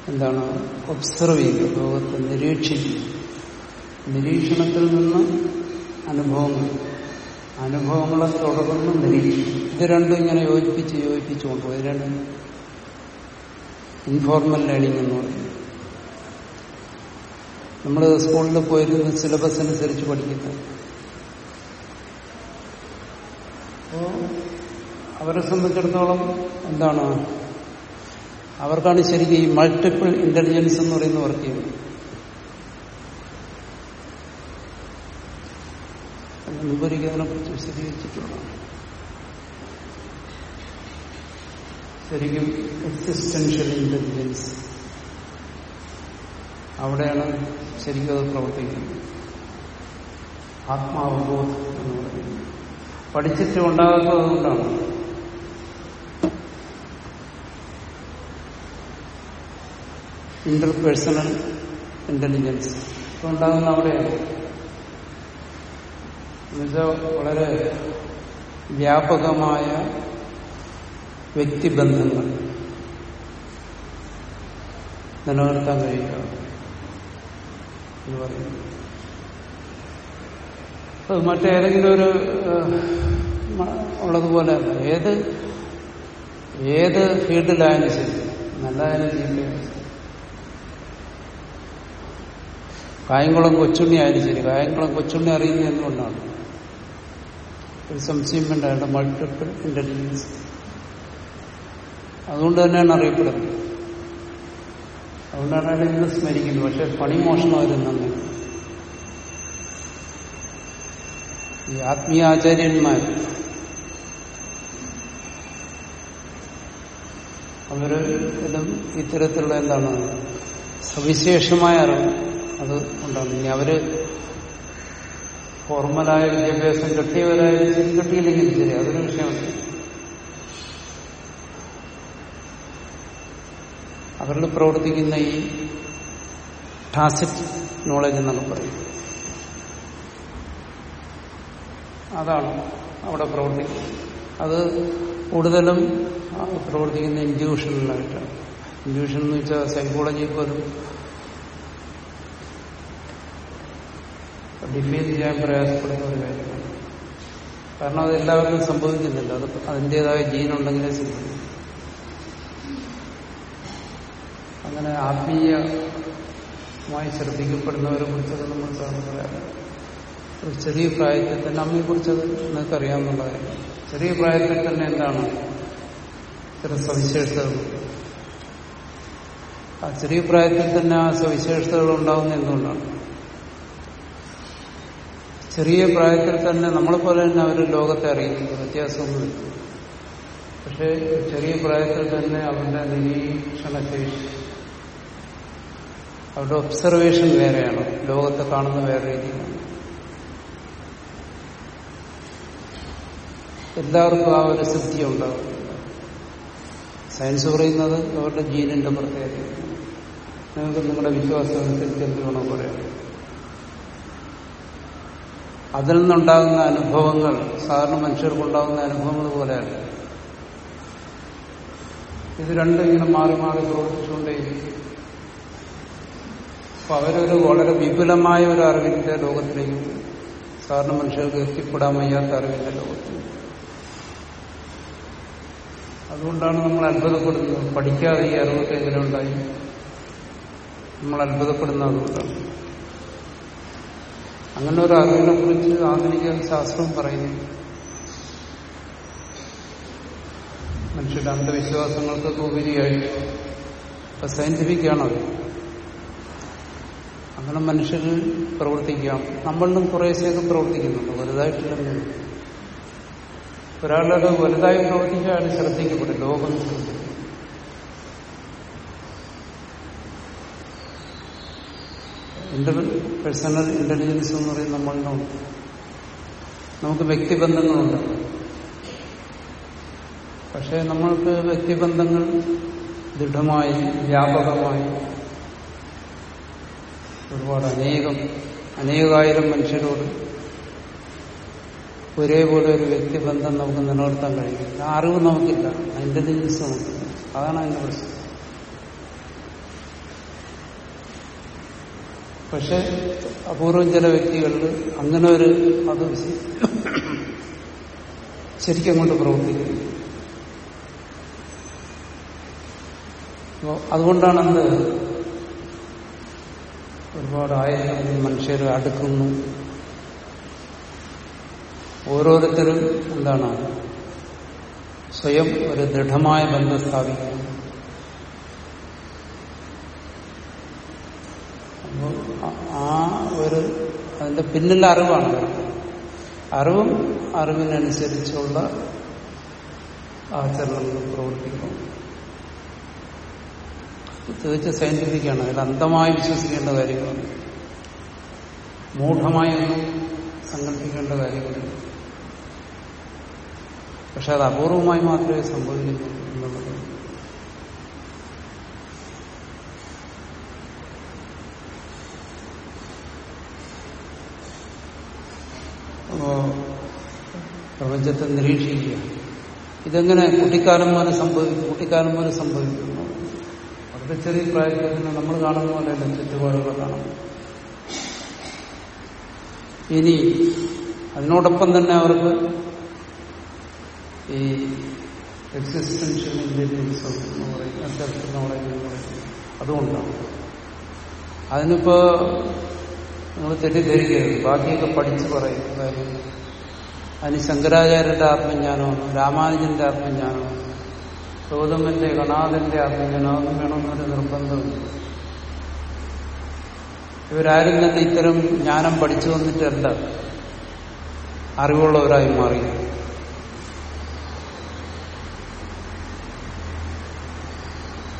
എന്താണ് ഒബ്സർവ് ചെയ്യുക ലോകത്തെ നിരീക്ഷിക്കുക. നിരീക്ഷണത്തിൽ നിന്ന് അനുഭവങ്ങൾ. അനുഭവങ്ങളെ തുടർന്ന് നിരീക്ഷിക്കും ഇത് രണ്ടും ഇങ്ങനെ യോജിപ്പിച്ച് യോജിപ്പിച്ച് കൊണ്ടുപോയി. രണ്ടും ഇൻഫോർമൽ ലേണിംഗ് എന്ന് പറയും. നമ്മൾ സ്കൂളിൽ പോയിരുന്ന സിലബസ് അനുസരിച്ച് പഠിക്കുന്നത് അപ്പോ അവരെ സംബന്ധിച്ചിടത്തോളം എന്താണ് അവർക്കാണ് ശരിക്കും ഈ മൾട്ടിപ്പിൾ ഇന്റലിജൻസ് എന്ന് പറയുന്ന വർക്ക് ചെയ്യുന്നത്. മുമ്പൊരിക്കൽ അതിനെക്കുറിച്ച് വിശദീകരിച്ചിട്ടുള്ളതാണ് ശരിക്കും എക്സിസ്റ്റൻഷ്യൽ ഇന്റലിജൻസ് അവിടെയാണ് ശരിക്കും അത് പ്രവർത്തിക്കുന്നത്. ആത്മാവബോധം എന്ന് പറയുന്നത്. പഠിച്ചിട്ട് ഉണ്ടാകാത്തത് കൊണ്ടാണ്. ഇന്റർപേഴ്സണൽ ഇന്റലിജൻസ് ഉണ്ടാകുന്ന എന്നുവെച്ചാൽ വളരെ വ്യാപകമായ വ്യക്തിബന്ധങ്ങൾ നിലനിർത്താൻ കഴിയുക എന്ന് അത് മറ്റേതെങ്കിലും ഒരു ഉള്ളതുപോലെ ഏത് ഏത് ഫീൽഡിലായാലും ശരി. നല്ലതായാലും ചീത്തയായാലും ശരി കായംകുളം കൊച്ചുണ്ണി ആയാലും ശരി. കായംകുളം കൊച്ചുണ്ണി അറിയുന്നത് എന്തുകൊണ്ടാണ്? ഒരു സംശയം വേണ്ട. അയാളുടെ മൾട്ടിപ്പിൾ ഇന്റലിജൻസ് അതുകൊണ്ട് തന്നെയാണ് അറിയപ്പെടുന്നത്. അതുകൊണ്ടാണ് അയാൾ ഇന്ന് സ്മരിക്കുന്നത്. പക്ഷെ പണി മോഷണമായിരുന്നെ ഈ ആത്മീയ ആചാര്യന്മാർ അവർ ഇതും ഇത്തരത്തിലുള്ള എന്താണ്? സവിശേഷമായ അറിവ്. അത് ഉണ്ടാകും. ഇനി അവർ ഫോർമലായ വിദ്യാഭ്യാസം കിട്ടിയവരായാലും ശരി കിട്ടിയില്ലെങ്കിലും ശരി. അതൊരു വിഷയമാണ് അവരിൽ പ്രവർത്തിക്കുന്ന ഈ ടാസിറ്റ് നോളജ് എന്നൊക്കെ പറയും. അതാണ് അവിടെ പ്രവർത്തിക്കുന്നത്. അത് കൂടുതലും പ്രവർത്തിക്കുന്ന ഇൻഡ്യൂഷനിലായിട്ടാണ് ഇൻഡ്യൂഷൻ എന്ന് വെച്ചാൽ സൈക്കോളജി പോലും ഡിഫൈൻ ചെയ്യാൻ പ്രയാസപ്പെടുന്ന ഒരു കാര്യമാണ്. കാരണം അത് എല്ലാവർക്കും സംഭവിക്കുന്നില്ല. അത് അതിന്റെതായ ജീനുണ്ടെങ്കിലേ സംഭവിക്കും. അങ്ങനെ ആത്മീയമായി ശ്രദ്ധിക്കപ്പെടുന്നവരെ കുറിച്ചൊക്കെ നമ്മൾ സാറിന് പറയാം. ഒരു ചെറിയ പ്രായത്തിൽ തന്നെ അമ്മയെ കുറിച്ചത് നിങ്ങൾക്ക് കാര്യം. ചെറിയ പ്രായത്തിൽ തന്നെ എന്താണ്? ചില സവിശേഷതകൾ. ആ ചെറിയ പ്രായത്തിൽ തന്നെ ആ സവിശേഷതകൾ ഉണ്ടാകുന്ന എന്തുകൊണ്ടാണ്? ചെറിയ പ്രായത്തിൽ തന്നെ നമ്മളെപ്പോലെ തന്നെ അവർ ലോകത്തെ അറിയുന്നുണ്ട്. വ്യത്യാസമൊന്നുമില്ല പക്ഷെ ചെറിയ പ്രായത്തിൽ തന്നെ അവരുടെ നിരീക്ഷണശേഷി അവരുടെ ഒബ്സർവേഷൻ വേറെയാണ്. ലോകത്തെ കാണുന്ന വേറെ രീതിയിലാണ് എല്ലാവർക്കും ആ ഒരു സിദ്ധി ഉണ്ടാകും. സയൻസ് പറയുന്നത് അവരുടെ ജീനിന്റെ പ്രത്യേകത നിങ്ങൾക്ക് നിങ്ങളുടെ വിശ്വാസം അനുസരിച്ച് എന്ത് വേണോ പറയാം. അതിൽ നിന്നുണ്ടാകുന്ന അനുഭവങ്ങൾ സാധാരണ മനുഷ്യർക്കുണ്ടാകുന്ന അനുഭവങ്ങൾ പോലെയല്ല ഇത് രണ്ടും ഇങ്ങനെ മാറി മാറി പ്രവർത്തിച്ചുകൊണ്ടേയിരിക്കും. അപ്പൊ അവരൊരു വളരെ വിപുലമായ ഒരു അറിവിന്റെ ലോകത്തിലേക്ക് സാധാരണ മനുഷ്യർക്ക് എത്തിപ്പെടാൻ വയ്യാത്ത അറിവിന്റെ ലോകത്തിൽ അതുകൊണ്ടാണ് നമ്മൾ അത്ഭുതപ്പെടുന്നത്. പഠിക്കാതെ ഈ അറിവൊക്കെ എങ്ങനെ ഉണ്ടായി നമ്മൾ അത്ഭുതപ്പെടുന്ന അതുകൊണ്ടാണ്. അങ്ങനെ ഒരു അറിവിനെ കുറിച്ച് ആധുനിക ശാസ്ത്രവും പറയുന്നു. മനുഷ്യരുടെ അന്ധവിശ്വാസങ്ങൾക്കൊക്കെ ഉപരിയായി. ഇപ്പൊ സയന്റിഫിക് ആണത് അങ്ങനെ മനുഷ്യർ പ്രവർത്തിക്കാം. നമ്മളിലും കുറേശ്ശെയൊക്കെ പ്രവർത്തിക്കുന്നുണ്ട്. വലുതായിട്ടില്ലെങ്കിൽ ഒരാളുടെ വലുതായി പ്രവർത്തിച്ചാൽ അയാൾ ശ്രദ്ധിക്കപ്പെടും. ലോകം ശ്രദ്ധിക്കും. ഇന്റർ പേഴ്സണൽ ഇന്റലിജൻസ് എന്ന് പറയുന്നത് നമ്മളിലുണ്ട് നമുക്ക് വ്യക്തിബന്ധങ്ങളുണ്ട്. പക്ഷെ നമ്മൾക്ക് വ്യക്തിബന്ധങ്ങൾ ദൃഢമായി വ്യാപകമായി ഒരുപാട് അനേകം അനേകായിരം മനുഷ്യരോട് ഒരേപോലെ ഒരു വ്യക്തിബന്ധം നമുക്ക് നിലനിർത്താൻ കഴിയില്ല. അറിവ് നമുക്കില്ല. ഇന്റലിജൻസ് നമുക്കില്ല. അതാണ് അതിന്റെ പ്രശ്നം. പക്ഷെ അപൂർവം ചില വ്യക്തികളിൽ അങ്ങനെ ഒരു അത് ശരിക്കും കൊണ്ട് പ്രവർത്തിക്കുന്നു. അതുകൊണ്ടാണ് എന്ത്? ഒരുപാട് ആയിരം മനുഷ്യർ അടുക്കുന്നു. ഓരോരുത്തരും എന്താണ്? സ്വയം ഒരു ദൃഢമായ ബന്ധം സ്ഥാപിക്കുന്നു. ആ ഒരു അതിന്റെ പിന്നിലെ അറിവാണ്. അറിവും അറിവിനനുസരിച്ചുള്ള ആചരണങ്ങൾ പ്രവർത്തിക്കും. തികച്ച സയന്റിഫിക്കാണ് അതിൽ അന്ധമായി വിശ്വസിക്കേണ്ട കാര്യങ്ങളാണ് മൂഢമായി ഒന്നും സങ്കല്പിക്കേണ്ട കാര്യങ്ങളില്ല പക്ഷെ അത് അപൂർവമായി മാത്രമേ സംഭവിക്കുന്നുള്ളൂ എന്നുള്ളത് അപ്പോ പ്രപഞ്ചത്തെ നിരീക്ഷിക്കുക. ഇതെങ്ങനെ കുട്ടിക്കാലം പോലെ സംഭവിക്കും? കുട്ടിക്കാലം പോലെ സംഭവിക്കുന്നു വളരെ ചെറിയ പ്രായത്തിൽ നമ്മൾ കാണുന്ന പോലെയല്ല ചുറ്റുപാടുകൾ കാണും. ഇനി അതിനോടൊപ്പം തന്നെ അവർക്ക് ഈ എക്സിസ്റ്റൻഷ്യൽ ഇന്റലിജൻസ് എന്ന് പറയും സെൽഫ് നോളജ് എന്ന് പറയും അതുകൊണ്ടാണ്. അതിനിപ്പോ നിങ്ങൾ തെറ്റിദ്ധരിക്കരുത്. ബാക്കിയൊക്കെ പഠിച്ച് പറയും കാര്യം അതിന് ശങ്കരാചാര്യന്റെ ആത്മജ്ഞാനമാണ് രാമാനുജന്റെ ആത്മജ്ഞാനമാണ് ഗൗതമന്റെ ഗണാഥന്റെ ആത്മജ്ഞാനം വേണമെന്നൊരു നിർബന്ധമില്ല ഇവരാരും തന്നെ ഇത്തരം ജ്ഞാനം പഠിച്ചു വന്നിട്ടല്ല അറിവുള്ളവരായി മാറി.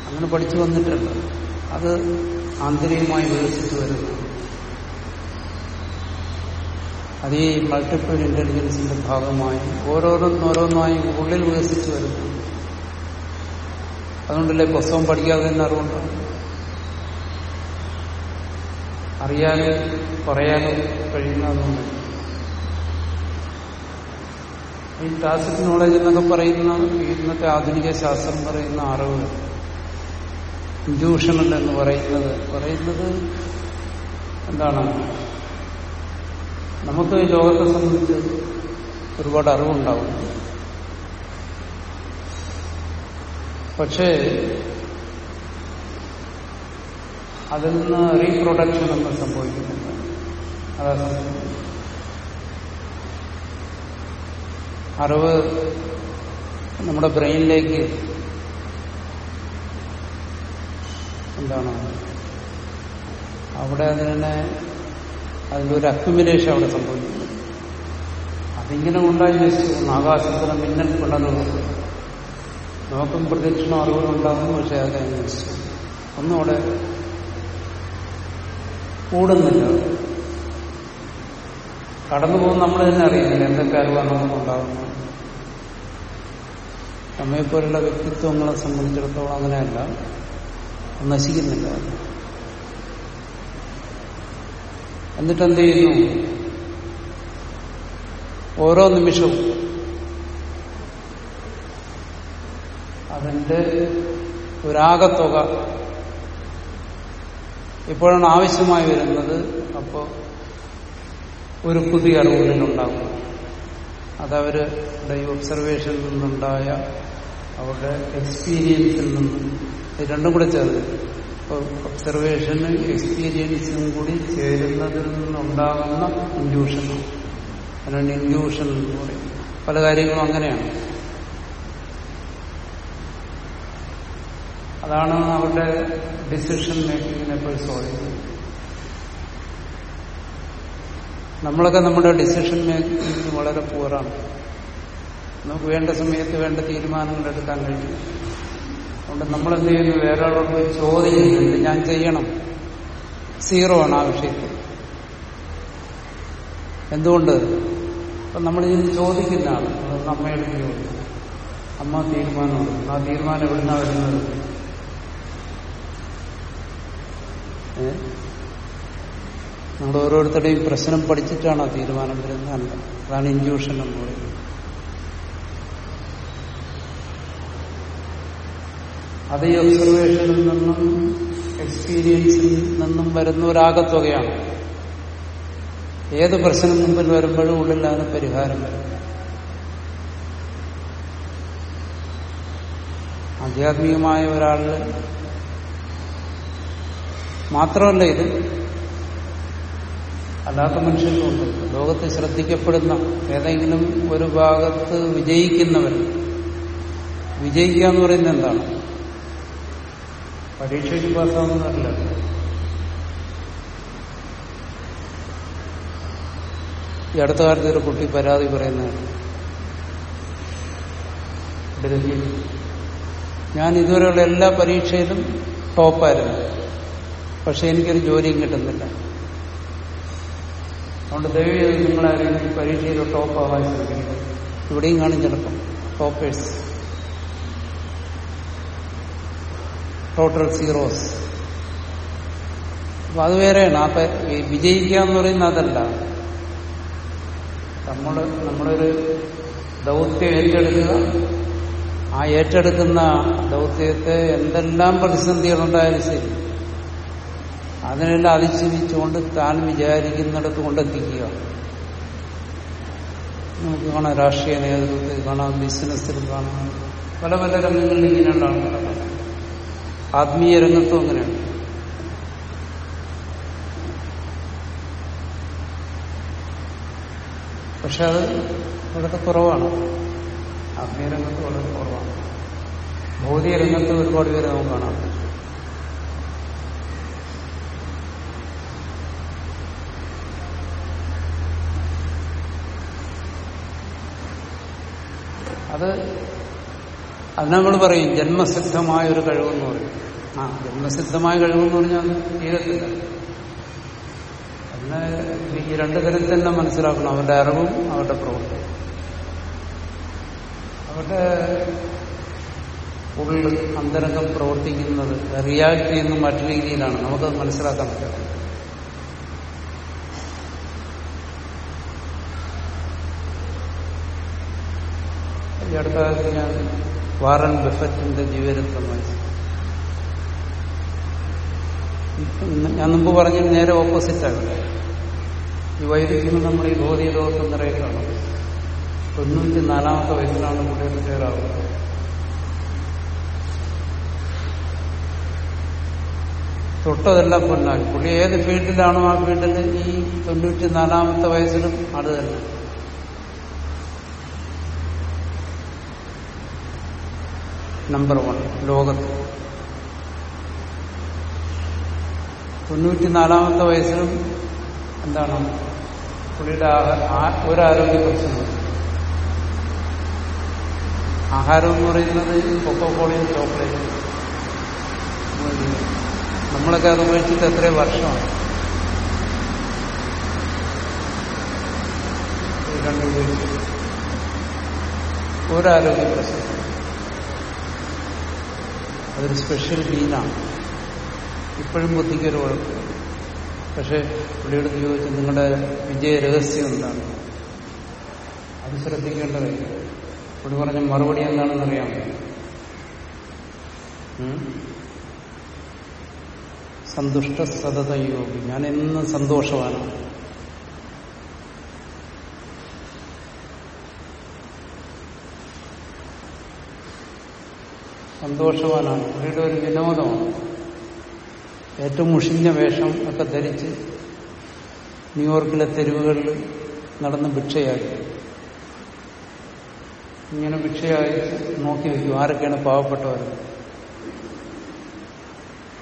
അങ്ങനെ പഠിച്ചു വന്നിട്ടല്ല. അത് ആന്തരികമായി വികസിച്ചു വരുന്നു. അത് ഈ മൾട്ടിപ്പിൾ ഇന്റലിജൻസിന്റെ ഭാഗമായി ഓരോരോന്നോരോന്നായി ഉള്ളിൽ വികസിച്ചു വരുന്നു. അതുകൊണ്ടല്ലേ പുസ്തകം പഠിക്കാതെ തന്നെ അറിവുണ്ടാണ് അറിയാനും പറയാനും കഴിയുന്നതുകൊണ്ട് ഈ ക്ലാസിക് നോളജ് എന്നൊക്കെ പറയുന്ന ഇന്നത്തെ ആധുനിക ശാസ്ത്രം പറയുന്ന അറിവ് ഇൻഡ്യൂഷണൽ എന്ന് പറയുന്നത് പറയുന്നത് എന്താണ്? നമുക്ക് ലോകത്തെ സംബന്ധിച്ച് ഒരുപാട് അറിവുണ്ടാവും. പക്ഷേ അതിൽ നിന്ന് റീപ്രൊഡക്ഷൻ ഒന്നും സംഭവിക്കുന്നില്ല. അതാ അറിവ് നമ്മുടെ ബ്രെയിനിലേക്ക് എന്താണ്? അവിടെ അതിനെ അതിന്റെ ഒരു അക്യുമിലേഷൻ അവിടെ സംഭവിക്കുന്നു. അതിങ്ങനെ ഉണ്ടായി നശിച്ചു ആകാശത്തിന് മിന്നൽ പിളർന്നു നമുക്കും പ്രദക്ഷിണ അറിവുകളുണ്ടാകുന്നു പക്ഷെ അത് നശിച്ചു ഒന്നും അവിടെ കൂടുന്നില്ല. കടന്നു പോകുന്ന നമ്മൾ തന്നെ അറിയുന്നില്ല എന്തൊക്കെ അറിവാണ് നമുക്കുണ്ടാകുന്നത് നമ്മെപ്പോലുള്ള വ്യക്തിത്വങ്ങളെ സംബന്ധിച്ചിടത്തോളം അങ്ങനെയല്ല. നശിക്കുന്നില്ല. എന്നിട്ട് എന്ത് ചെയ്യുന്നു ഓരോ നിമിഷവും. അതിന്റെ ഒരാകത്തുക എപ്പോഴാണ് ആവശ്യമായി വരുന്നത്? അപ്പോ ഒരു പുതിയ അറിവുകളിലുണ്ടാകും. അതവരുടെ ഈ ഒബ്സർവേഷനിൽ നിന്നുണ്ടായ അവരുടെ എക്സ്പീരിയൻസിൽ നിന്നും രണ്ടും കൂടെ ചേർന്ന് ഇപ്പോൾ ഒബ്സർവേഷനും എക്സ്പീരിയൻസും കൂടി ചേരുന്നതിൽ നിന്നുണ്ടാകുന്ന ഇൻഡ്യൂഷൻ അതിനാണ് ഇൻഡ്യൂഷൻ എന്ന് പല കാര്യങ്ങളും അങ്ങനെയാണ്. അതാണ് അവരുടെ ഡിസിഷൻ മേക്കിങ്ങിനെ പോയി സ്വാധീനിക്കുന്നത് നമ്മളൊക്കെ നമ്മുടെ ഡിസിഷൻ മേക്കിംഗ് വളരെ പൂറാണ് നമുക്ക് വേണ്ട സമയത്ത് വേണ്ട തീരുമാനങ്ങൾ എടുക്കാൻ കഴിയും. അതുകൊണ്ട് നമ്മൾ എന്ത് ചെയ്യുന്നു വേറെ ആളോട് ചോദിക്കുന്നുണ്ട് ഞാൻ ചെയ്യണം. സീറോ ആണ് ആ വിഷയത്തിൽ. എന്തുകൊണ്ട്? അപ്പൊ നമ്മൾ ഇത് ചോദിക്കുന്ന ആൾ അമ്മയുടെ ചോദിക്കും അമ്മ തീരുമാനമാണ്. ആ തീരുമാനം എവിടുന്നാ വരുന്നത്? നമ്മൾ ഓരോരുത്തരുടെയും പ്രശ്നം പഠിച്ചിട്ടാണ് ആ തീരുമാനം വരുന്നത്? അതാണ് ഇൻഡ്യൂഷൻ എന്ന് പറയുന്നത്. അത് ഈ ഒബ്സർവേഷനിൽ നിന്നും എക്സ്പീരിയൻസിൽ നിന്നും വരുന്ന ഒരാകത്തുകയാണ്. ഏത് പ്രശ്നം മുമ്പിൽ വരുമ്പോഴും ഉള്ളിൽ പരിഹാരം വരും ആധ്യാത്മികമായ ഒരാളിൽ മാത്രമല്ല ഇത്. അല്ലാത്ത മനുഷ്യരുമുണ്ട് ലോകത്ത് ശ്രദ്ധിക്കപ്പെടുന്ന ഏതെങ്കിലും ഒരു ഭാഗത്ത് വിജയിക്കുന്നവർ വിജയിക്കുക എന്ന് പറയുന്നത് എന്താണ്? പരീക്ഷയ്ക്ക് പാസ്സാവുന്നതല്ല ഈ അടുത്ത കാലത്ത് ഒരു കുട്ടി പരാതി പറയുന്നതാണ് ഡൽഹിയിൽ ഞാൻ ഇതുവരെയുള്ള എല്ലാ പരീക്ഷയിലും ടോപ്പായിരുന്നു. പക്ഷെ എനിക്കൊരു ജോലിയും കിട്ടുന്നില്ല. അതുകൊണ്ട് ദൈവം നിങ്ങളാരും പരീക്ഷയിലോ പരീക്ഷയിൽ ടോപ്പ് ആവാൻ ശ്രമിക്കുന്നത് ഇവിടെയും കാണും ചിലപ്പം ടോപ്പേഴ്സ്. Total zeros. അപ്പൊ അത് വേറെയാണ് ആ വിജയിക്കുക എന്ന് പറയുന്ന അതല്ല. നമ്മൾ നമ്മളൊരു ദൗത്യം ഏറ്റെടുക്കുക. ആ ഏറ്റെടുക്കുന്ന ദൗത്യത്തെ എന്തെല്ലാം പ്രതിസന്ധികളുണ്ടായാലും ശരി അതിനെല്ലാം അതിജീവിച്ചുകൊണ്ട് താൻ വിചാരിക്കുന്നിടത്ത് കൊണ്ടെത്തിക്കുക. നമുക്ക് കാണാം രാഷ്ട്രീയ നേതൃത്വത്തിൽ കാണാം ബിസിനസ്സിൽ കാണാം. പല പല രംഗങ്ങളിൽ ഇങ്ങനെയുള്ള ആൾക്കാരാണ് ആത്മീയ രംഗത്തും അങ്ങനെയാണ് പക്ഷെ അത് വളരെ കുറവാണ്. ആത്മീയ രംഗത്ത് വളരെ കുറവാണ്. ഭൗതിക രംഗത്ത് ഒരുപാട് പേര് നമുക്ക് കാണാം അത് അത് നമ്മൾ പറയും ജന്മസിദ്ധമായ ഒരു കഴിവെന്ന് പറയും. ആ ജന്മസിദ്ധമായ കഴിവെന്ന് പറഞ്ഞാൽ തീരത്തില്ല. അതിനെ ഈ രണ്ടു തരം തന്നെ മനസ്സിലാക്കണം. അവരുടെ അറിവും അവരുടെ പ്രവൃത്തി അവരുടെ ഉള്ളിൽ അന്തരംഗം പ്രവർത്തിക്കുന്നത് റിയാക്ട് ചെയ്യുന്ന മറ്റു രീതിയിലാണ്. നമുക്കത് മനസ്സിലാക്കാൻ പറ്റുന്നത് ഈ അടുത്ത കാലത്ത് ഞാൻ വാറൻ ബെഫറ്റിന്റെ ജീവരത്വമായി ഞാൻ മുമ്പ് പറഞ്ഞ നേരെ ഓപ്പോസിറ്റാണ് ഈ വൈദികന് നമ്മൾ ഈ ഭൗതിക ലോകത്ത് നിറയെ തൊണ്ണൂറ്റി നാലാമത്തെ വയസ്സിലാണ് കുട്ടികൾ റിട്ടയർ തൊട്ടതെല്ലാം പൊന്നാൽ. പുള്ളി ഏത് ഫീൽഡിലാണോ ആ ഫീൽഡിൽ ഈ തൊണ്ണൂറ്റി നാലാമത്തെ വയസ്സിലും അത് തന്നെ നമ്പർ വൺ ലോകത്ത്. തൊണ്ണൂറ്റിനാലാമത്തെ വയസ്സിലും എന്താണ്? പുള്ളിയുടെ ഒരാരോഗ്യ പ്രശ്നം ആഹാരം എന്ന് പറയുന്നത് കൊക്കോക്കോളയും ചോക്ലേറ്റും നമ്മളൊക്കെ അത് ഉപയോഗിച്ചിട്ട് എത്രയോ വർഷമാണ്. രണ്ടും ഉപയോഗിച്ചിട്ട് ഒരാരോഗ്യ പ്രശ്നം അതൊരു സ്പെഷ്യൽ മീനാണ് ഇപ്പോഴും ബുദ്ധിക്കൊരു കുഴപ്പം. പക്ഷെ പുള്ളിയോട് ചോദിച്ചു നിങ്ങളുടെ വിജയ രഹസ്യം എന്താണ്? അത് ശ്രദ്ധിക്കേണ്ട പുള്ളി പറഞ്ഞ മറുപടി എന്താണെന്ന് അറിയാം സന്തുഷ്ട സതത ഞാൻ എന്നും സന്തോഷവാനാണ്. സന്തോഷവാനാണ്. അവരുടെ ഒരു വിനോദമാണ്. ഏറ്റവും മുഷിഞ്ഞ വേഷം ഒക്കെ ധരിച്ച് ന്യൂയോർക്കിലെ തെരുവുകളിൽ നടന്ന് ഭിക്ഷയായി. ഇങ്ങനെ ഭിക്ഷയായി നോക്കി വയ്ക്കും ആരൊക്കെയാണ് പാവപ്പെട്ടവർ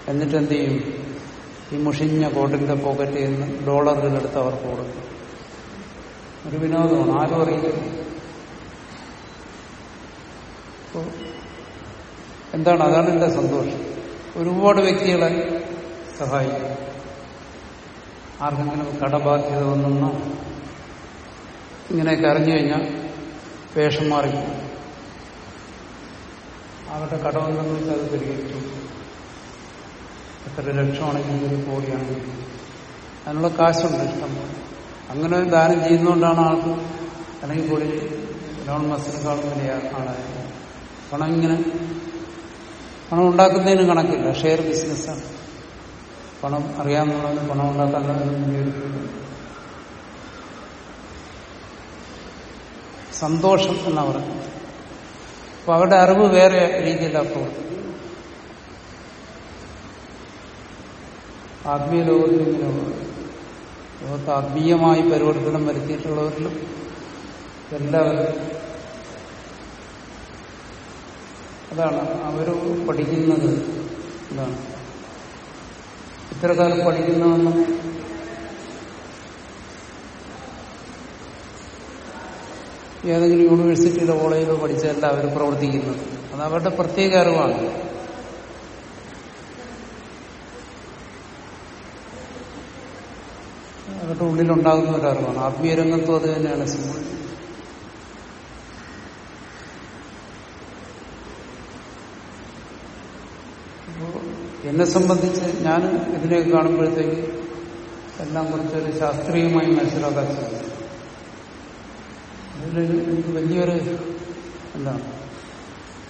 എന്നിട്ട് എന്ത് ചെയ്യും? ഈ മുഷിഞ്ഞ കോട്ടിന്റെ പോക്കറ്റിൽ നിന്ന് ഡോളറുകളെടുത്ത് അവർക്ക് കൊടുക്കും. ഒരു വിനോദമാണ്. ആരും അറിയില്ല. എന്താണ്? അതാണ് എന്റെ സന്തോഷം. ഒരുപാട് വ്യക്തികളെ സഹായിക്കും. ആർക്കെങ്കിലും കടബാധ്യത വന്നെന്നോ ഇങ്ങനെയൊക്കെ അറിഞ്ഞു കഴിഞ്ഞാൽ വേഷം മാറി അവരുടെ കടമെന്തെന്ന് വെച്ചാൽ അത് പരിഹരിച്ചു. എത്ര ലക്ഷമാണെങ്കിലും ഒരു കോടിയാണെങ്കിലും. അതിനുള്ള കാശുണ്ട് ഇഷ്ടം അങ്ങനെ ഒരു ദാനം ചെയ്യുന്നതുകൊണ്ടാണ് ആൾക്ക് അല്ലെങ്കിൽ കൂടി ലോൺ മസിനേക്കാളും വലിയ ആളായത്. പണം ഇങ്ങനെ പണം ഉണ്ടാക്കുന്നതിന് കണക്കില്ല. ഷെയർ ബിസിനസ്സാണ് പണം അറിയാമെന്നുള്ളതിന് പണം ഉണ്ടാക്കാനുള്ള സന്തോഷം എന്നാ അവർ അപ്പൊ അവരുടെ അറിവ് വേറെ രീതിയിലാണ് ആത്മീയ ലോകത്തിൽ ലോകത്ത് ആത്മീയമായി പരിവർത്തനം വരുത്തിയിട്ടുള്ളവരിലും എല്ലാവരും അതാണ് അവർ പഠിക്കുന്നത്. എന്താണ് ഇത്രകാലം പഠിക്കുന്നതെന്നും ഏതെങ്കിലും യൂണിവേഴ്സിറ്റിയിലോ കോളേജിലോ പഠിച്ചല്ല അവർ പ്രവർത്തിക്കുന്നത്. അത് അവരുടെ പ്രത്യേക അറിവാണ്. അവരുടെ ഉള്ളിലുണ്ടാകുന്ന ഒരു അറിവാണ്. ആത്മീയരംഗത്തും അത് തന്നെയാണ്. സിമ്പിൾ എന്നെ സംബന്ധിച്ച് ഞാൻ ഇതിനെ കാണുമ്പോഴത്തേക്ക് എല്ലാം കുറച്ചൊരു ശാസ്ത്രീയമായി മനസ്സിലാക്കാൻ ശ്രമിക്കും. ഇതിൽ എനിക്ക് വലിയൊരു എന്താണ്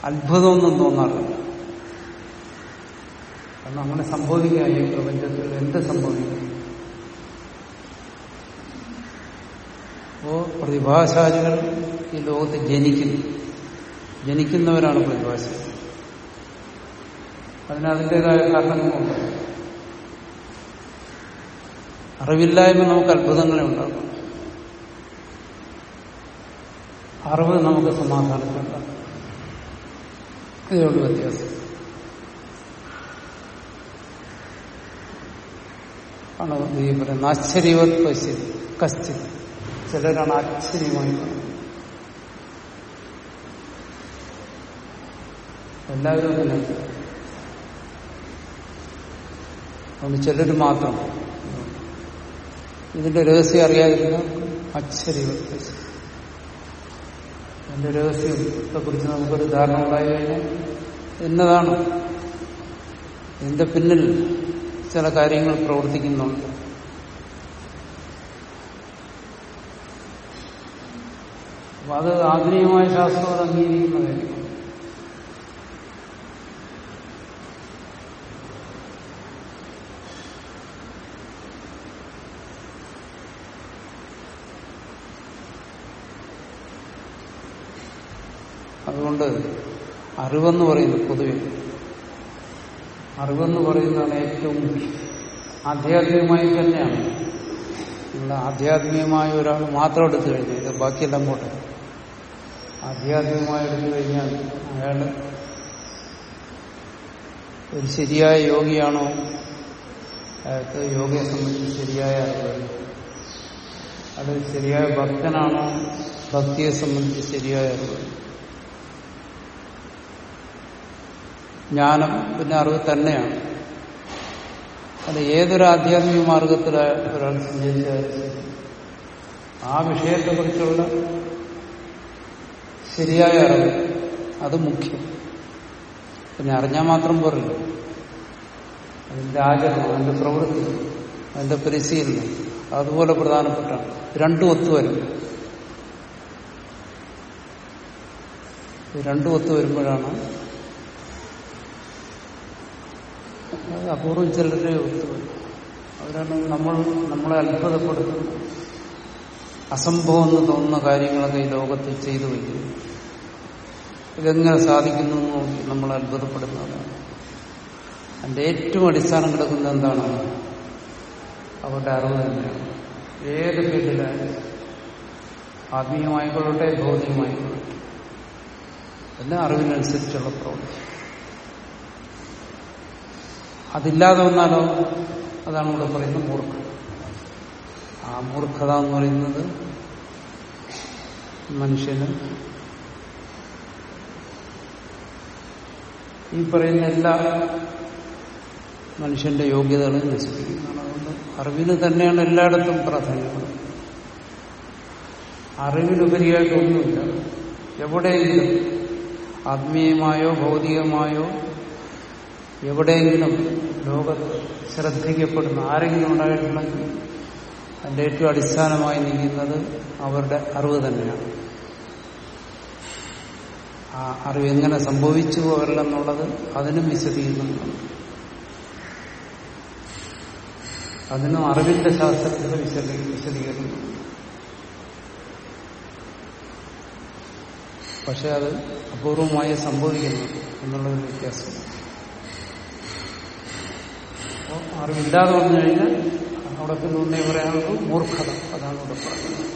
അത്ഭുതമൊന്നും തോന്നാറില്ല. കാരണം അങ്ങനെ സംഭവിക്കാൻ ഈ പ്രപഞ്ചത്തിൽ എന്ത് സംഭവിക്കും? അപ്പോ പ്രതിഭാശാലികൾ ഈ ലോകത്ത് ജനിക്കുന്നു. ജനിക്കുന്നവരാണ് പ്രതിഭാശാലി അതിന് അതിന്റെതായ കാരണങ്ങളുണ്ട്. അറിവില്ലായ്മ നമുക്ക് അത്ഭുതങ്ങളെ ഉണ്ടാക്കും. അറിവ് നമുക്ക് സമാധാനത്തിലുണ്ടാക്കും ഇതേയുള്ള വ്യത്യാസം. പറയുന്നത് ആശ്ചര്യവത് പശ്ചിത് കശ്ചിത്. ചിലരാണ് ആശ്ചര്യമായി എല്ലാവരും അങ്ങനെ. അതുകൊണ്ട് ചിലർ മാത്രം. ഇതിന്റെ രഹസ്യം അറിയാതിരുന്ന ആശ്ചര്യവത് എന്റെ രഹസ്യത്തെ കുറിച്ച് നമുക്കൊരു ധാരണ ഉണ്ടായി കഴിഞ്ഞാൽ എന്നതാണ്. ഇതിന്റെ പിന്നിൽ ചില കാര്യങ്ങൾ പ്രവർത്തിക്കുന്നുണ്ട്. അപ്പൊ അത് ആധുനികമായ ശാസ്ത്രം അംഗീകരിക്കുന്ന കാര്യമാണ് അതുകൊണ്ട് അറിവെന്ന് പറയുന്നത് പൊതുവെ. അറിവെന്ന് പറയുന്നതാണ് ഏറ്റവും ആധ്യാത്മികമായി തന്നെയാണ്. നിങ്ങൾ ആധ്യാത്മികമായ ഒരാൾ മാത്രം എടുത്തു കഴിഞ്ഞാൽ ഇത് ബാക്കിയെല്ലാം പോട്ടെ. ആധ്യാത്മികമായി എടുത്തു കഴിഞ്ഞാൽ അയാൾ ഒരു ശരിയായ യോഗിയാണോ? അയാൾക്ക് യോഗയെ സംബന്ധിച്ച് ശരിയായ അറിവ്. അത് ശരിയായ ഭക്തനാണോ? ഭക്തിയെ സംബന്ധിച്ച് ശരിയായ അറിവ്. ജ്ഞാനം പിന്നെ അറിവ് തന്നെയാണ്. അത് ഏതൊരു ആധ്യാത്മിക മാർഗത്തിൽ ഒരാൾ സഞ്ചരിച്ചാലും ആ വിഷയത്തെക്കുറിച്ചുള്ള ശരിയായ അറിവ്. അത് മുഖ്യം. പിന്നെ അറിഞ്ഞാൽ മാത്രം പോരല്ലോ അതിന്റെ ആചരണം അതിന്റെ പ്രവൃത്തി അതിന്റെ പരിശീലനം അതുപോലെ പ്രധാനപ്പെട്ടാണ് രണ്ടും ഒത്തുവരും. രണ്ടും ഒത്തുവരുമ്പോഴാണ് അത് അപൂർവം ചിലരുടെ ഒത്തുവരും അവരാണ് നമ്മൾ നമ്മളെ അത്ഭുതപ്പെടുത്തുന്നത് അസംഭവം എന്ന് തോന്നുന്ന കാര്യങ്ങളൊക്കെ ഈ ലോകത്ത് ചെയ്തു വയ്ക്കുന്നു ഇതെങ്ങനെ സാധിക്കുന്നു എന്ന് നോക്കി നമ്മൾ അത്ഭുതപ്പെടുന്നതാണ് അതിന്റെ ഏറ്റവും അടിസ്ഥാനം കിടക്കുന്നത് എന്താണ്? അവരുടെ അറിവ് തന്നെയാണ്. ഏത് ഫീൽഡിലായാലും ആത്മീയമായിക്കൊള്ളട്ടെ ഭൗതികമായിക്കൊള്ളട്ടെ എല്ലാം അറിവിനനുസരിച്ചുള്ള പ്രവൃത്തി അതില്ലാതെ വന്നാലോ? അതാണ് ഇവിടെ പറയുന്നത് മൂർഖത ആ മൂർഖത എന്ന് പറയുന്നത് മനുഷ്യന് ഈ പറയുന്ന എല്ലാ മനുഷ്യന്റെ യോഗ്യതകളും നശിപ്പിക്കുന്നതാണ് അതുകൊണ്ട് അറിവിന് തന്നെയാണ് എല്ലായിടത്തും പ്രാധാന്യം. അറിവിനുപരിയായിട്ടൊന്നുമില്ല എവിടെയെങ്കിലും ആത്മീയമായോ ഭൗതികമായോ എവിടെയെങ്കിലും ലോകത്ത് ശ്രദ്ധിക്കപ്പെടുന്ന ആരെങ്കിലും ഉണ്ടായിട്ടുണ്ടെങ്കിൽ അതിന്റെ ഏറ്റവും അടിസ്ഥാനമായി നിൽക്കുന്നത് അവരുടെ അറിവ് തന്നെയാണ്. ആ അറിവ് എങ്ങനെ സംഭവിച്ചു അവരിലെന്നുള്ളത് അതിനും വിശദീകരണം അതിനും അറിവിന്റെ ശാസ്ത്രത്തിന്റെ വിശദീ വിശദീകരണം പക്ഷെ അത് അപൂർവമായി സംഭവിക്കുന്നു എന്നുള്ളൊരു വ്യത്യാസം. അപ്പോൾ അറിവില്ലാതെ വന്നു കഴിഞ്ഞാൽ അവിടെ പിന്നെ ഒന്നേ പറയാനുള്ളൂ മൂർഖത. അതാണ് ഇവിടെ പറയുന്നത്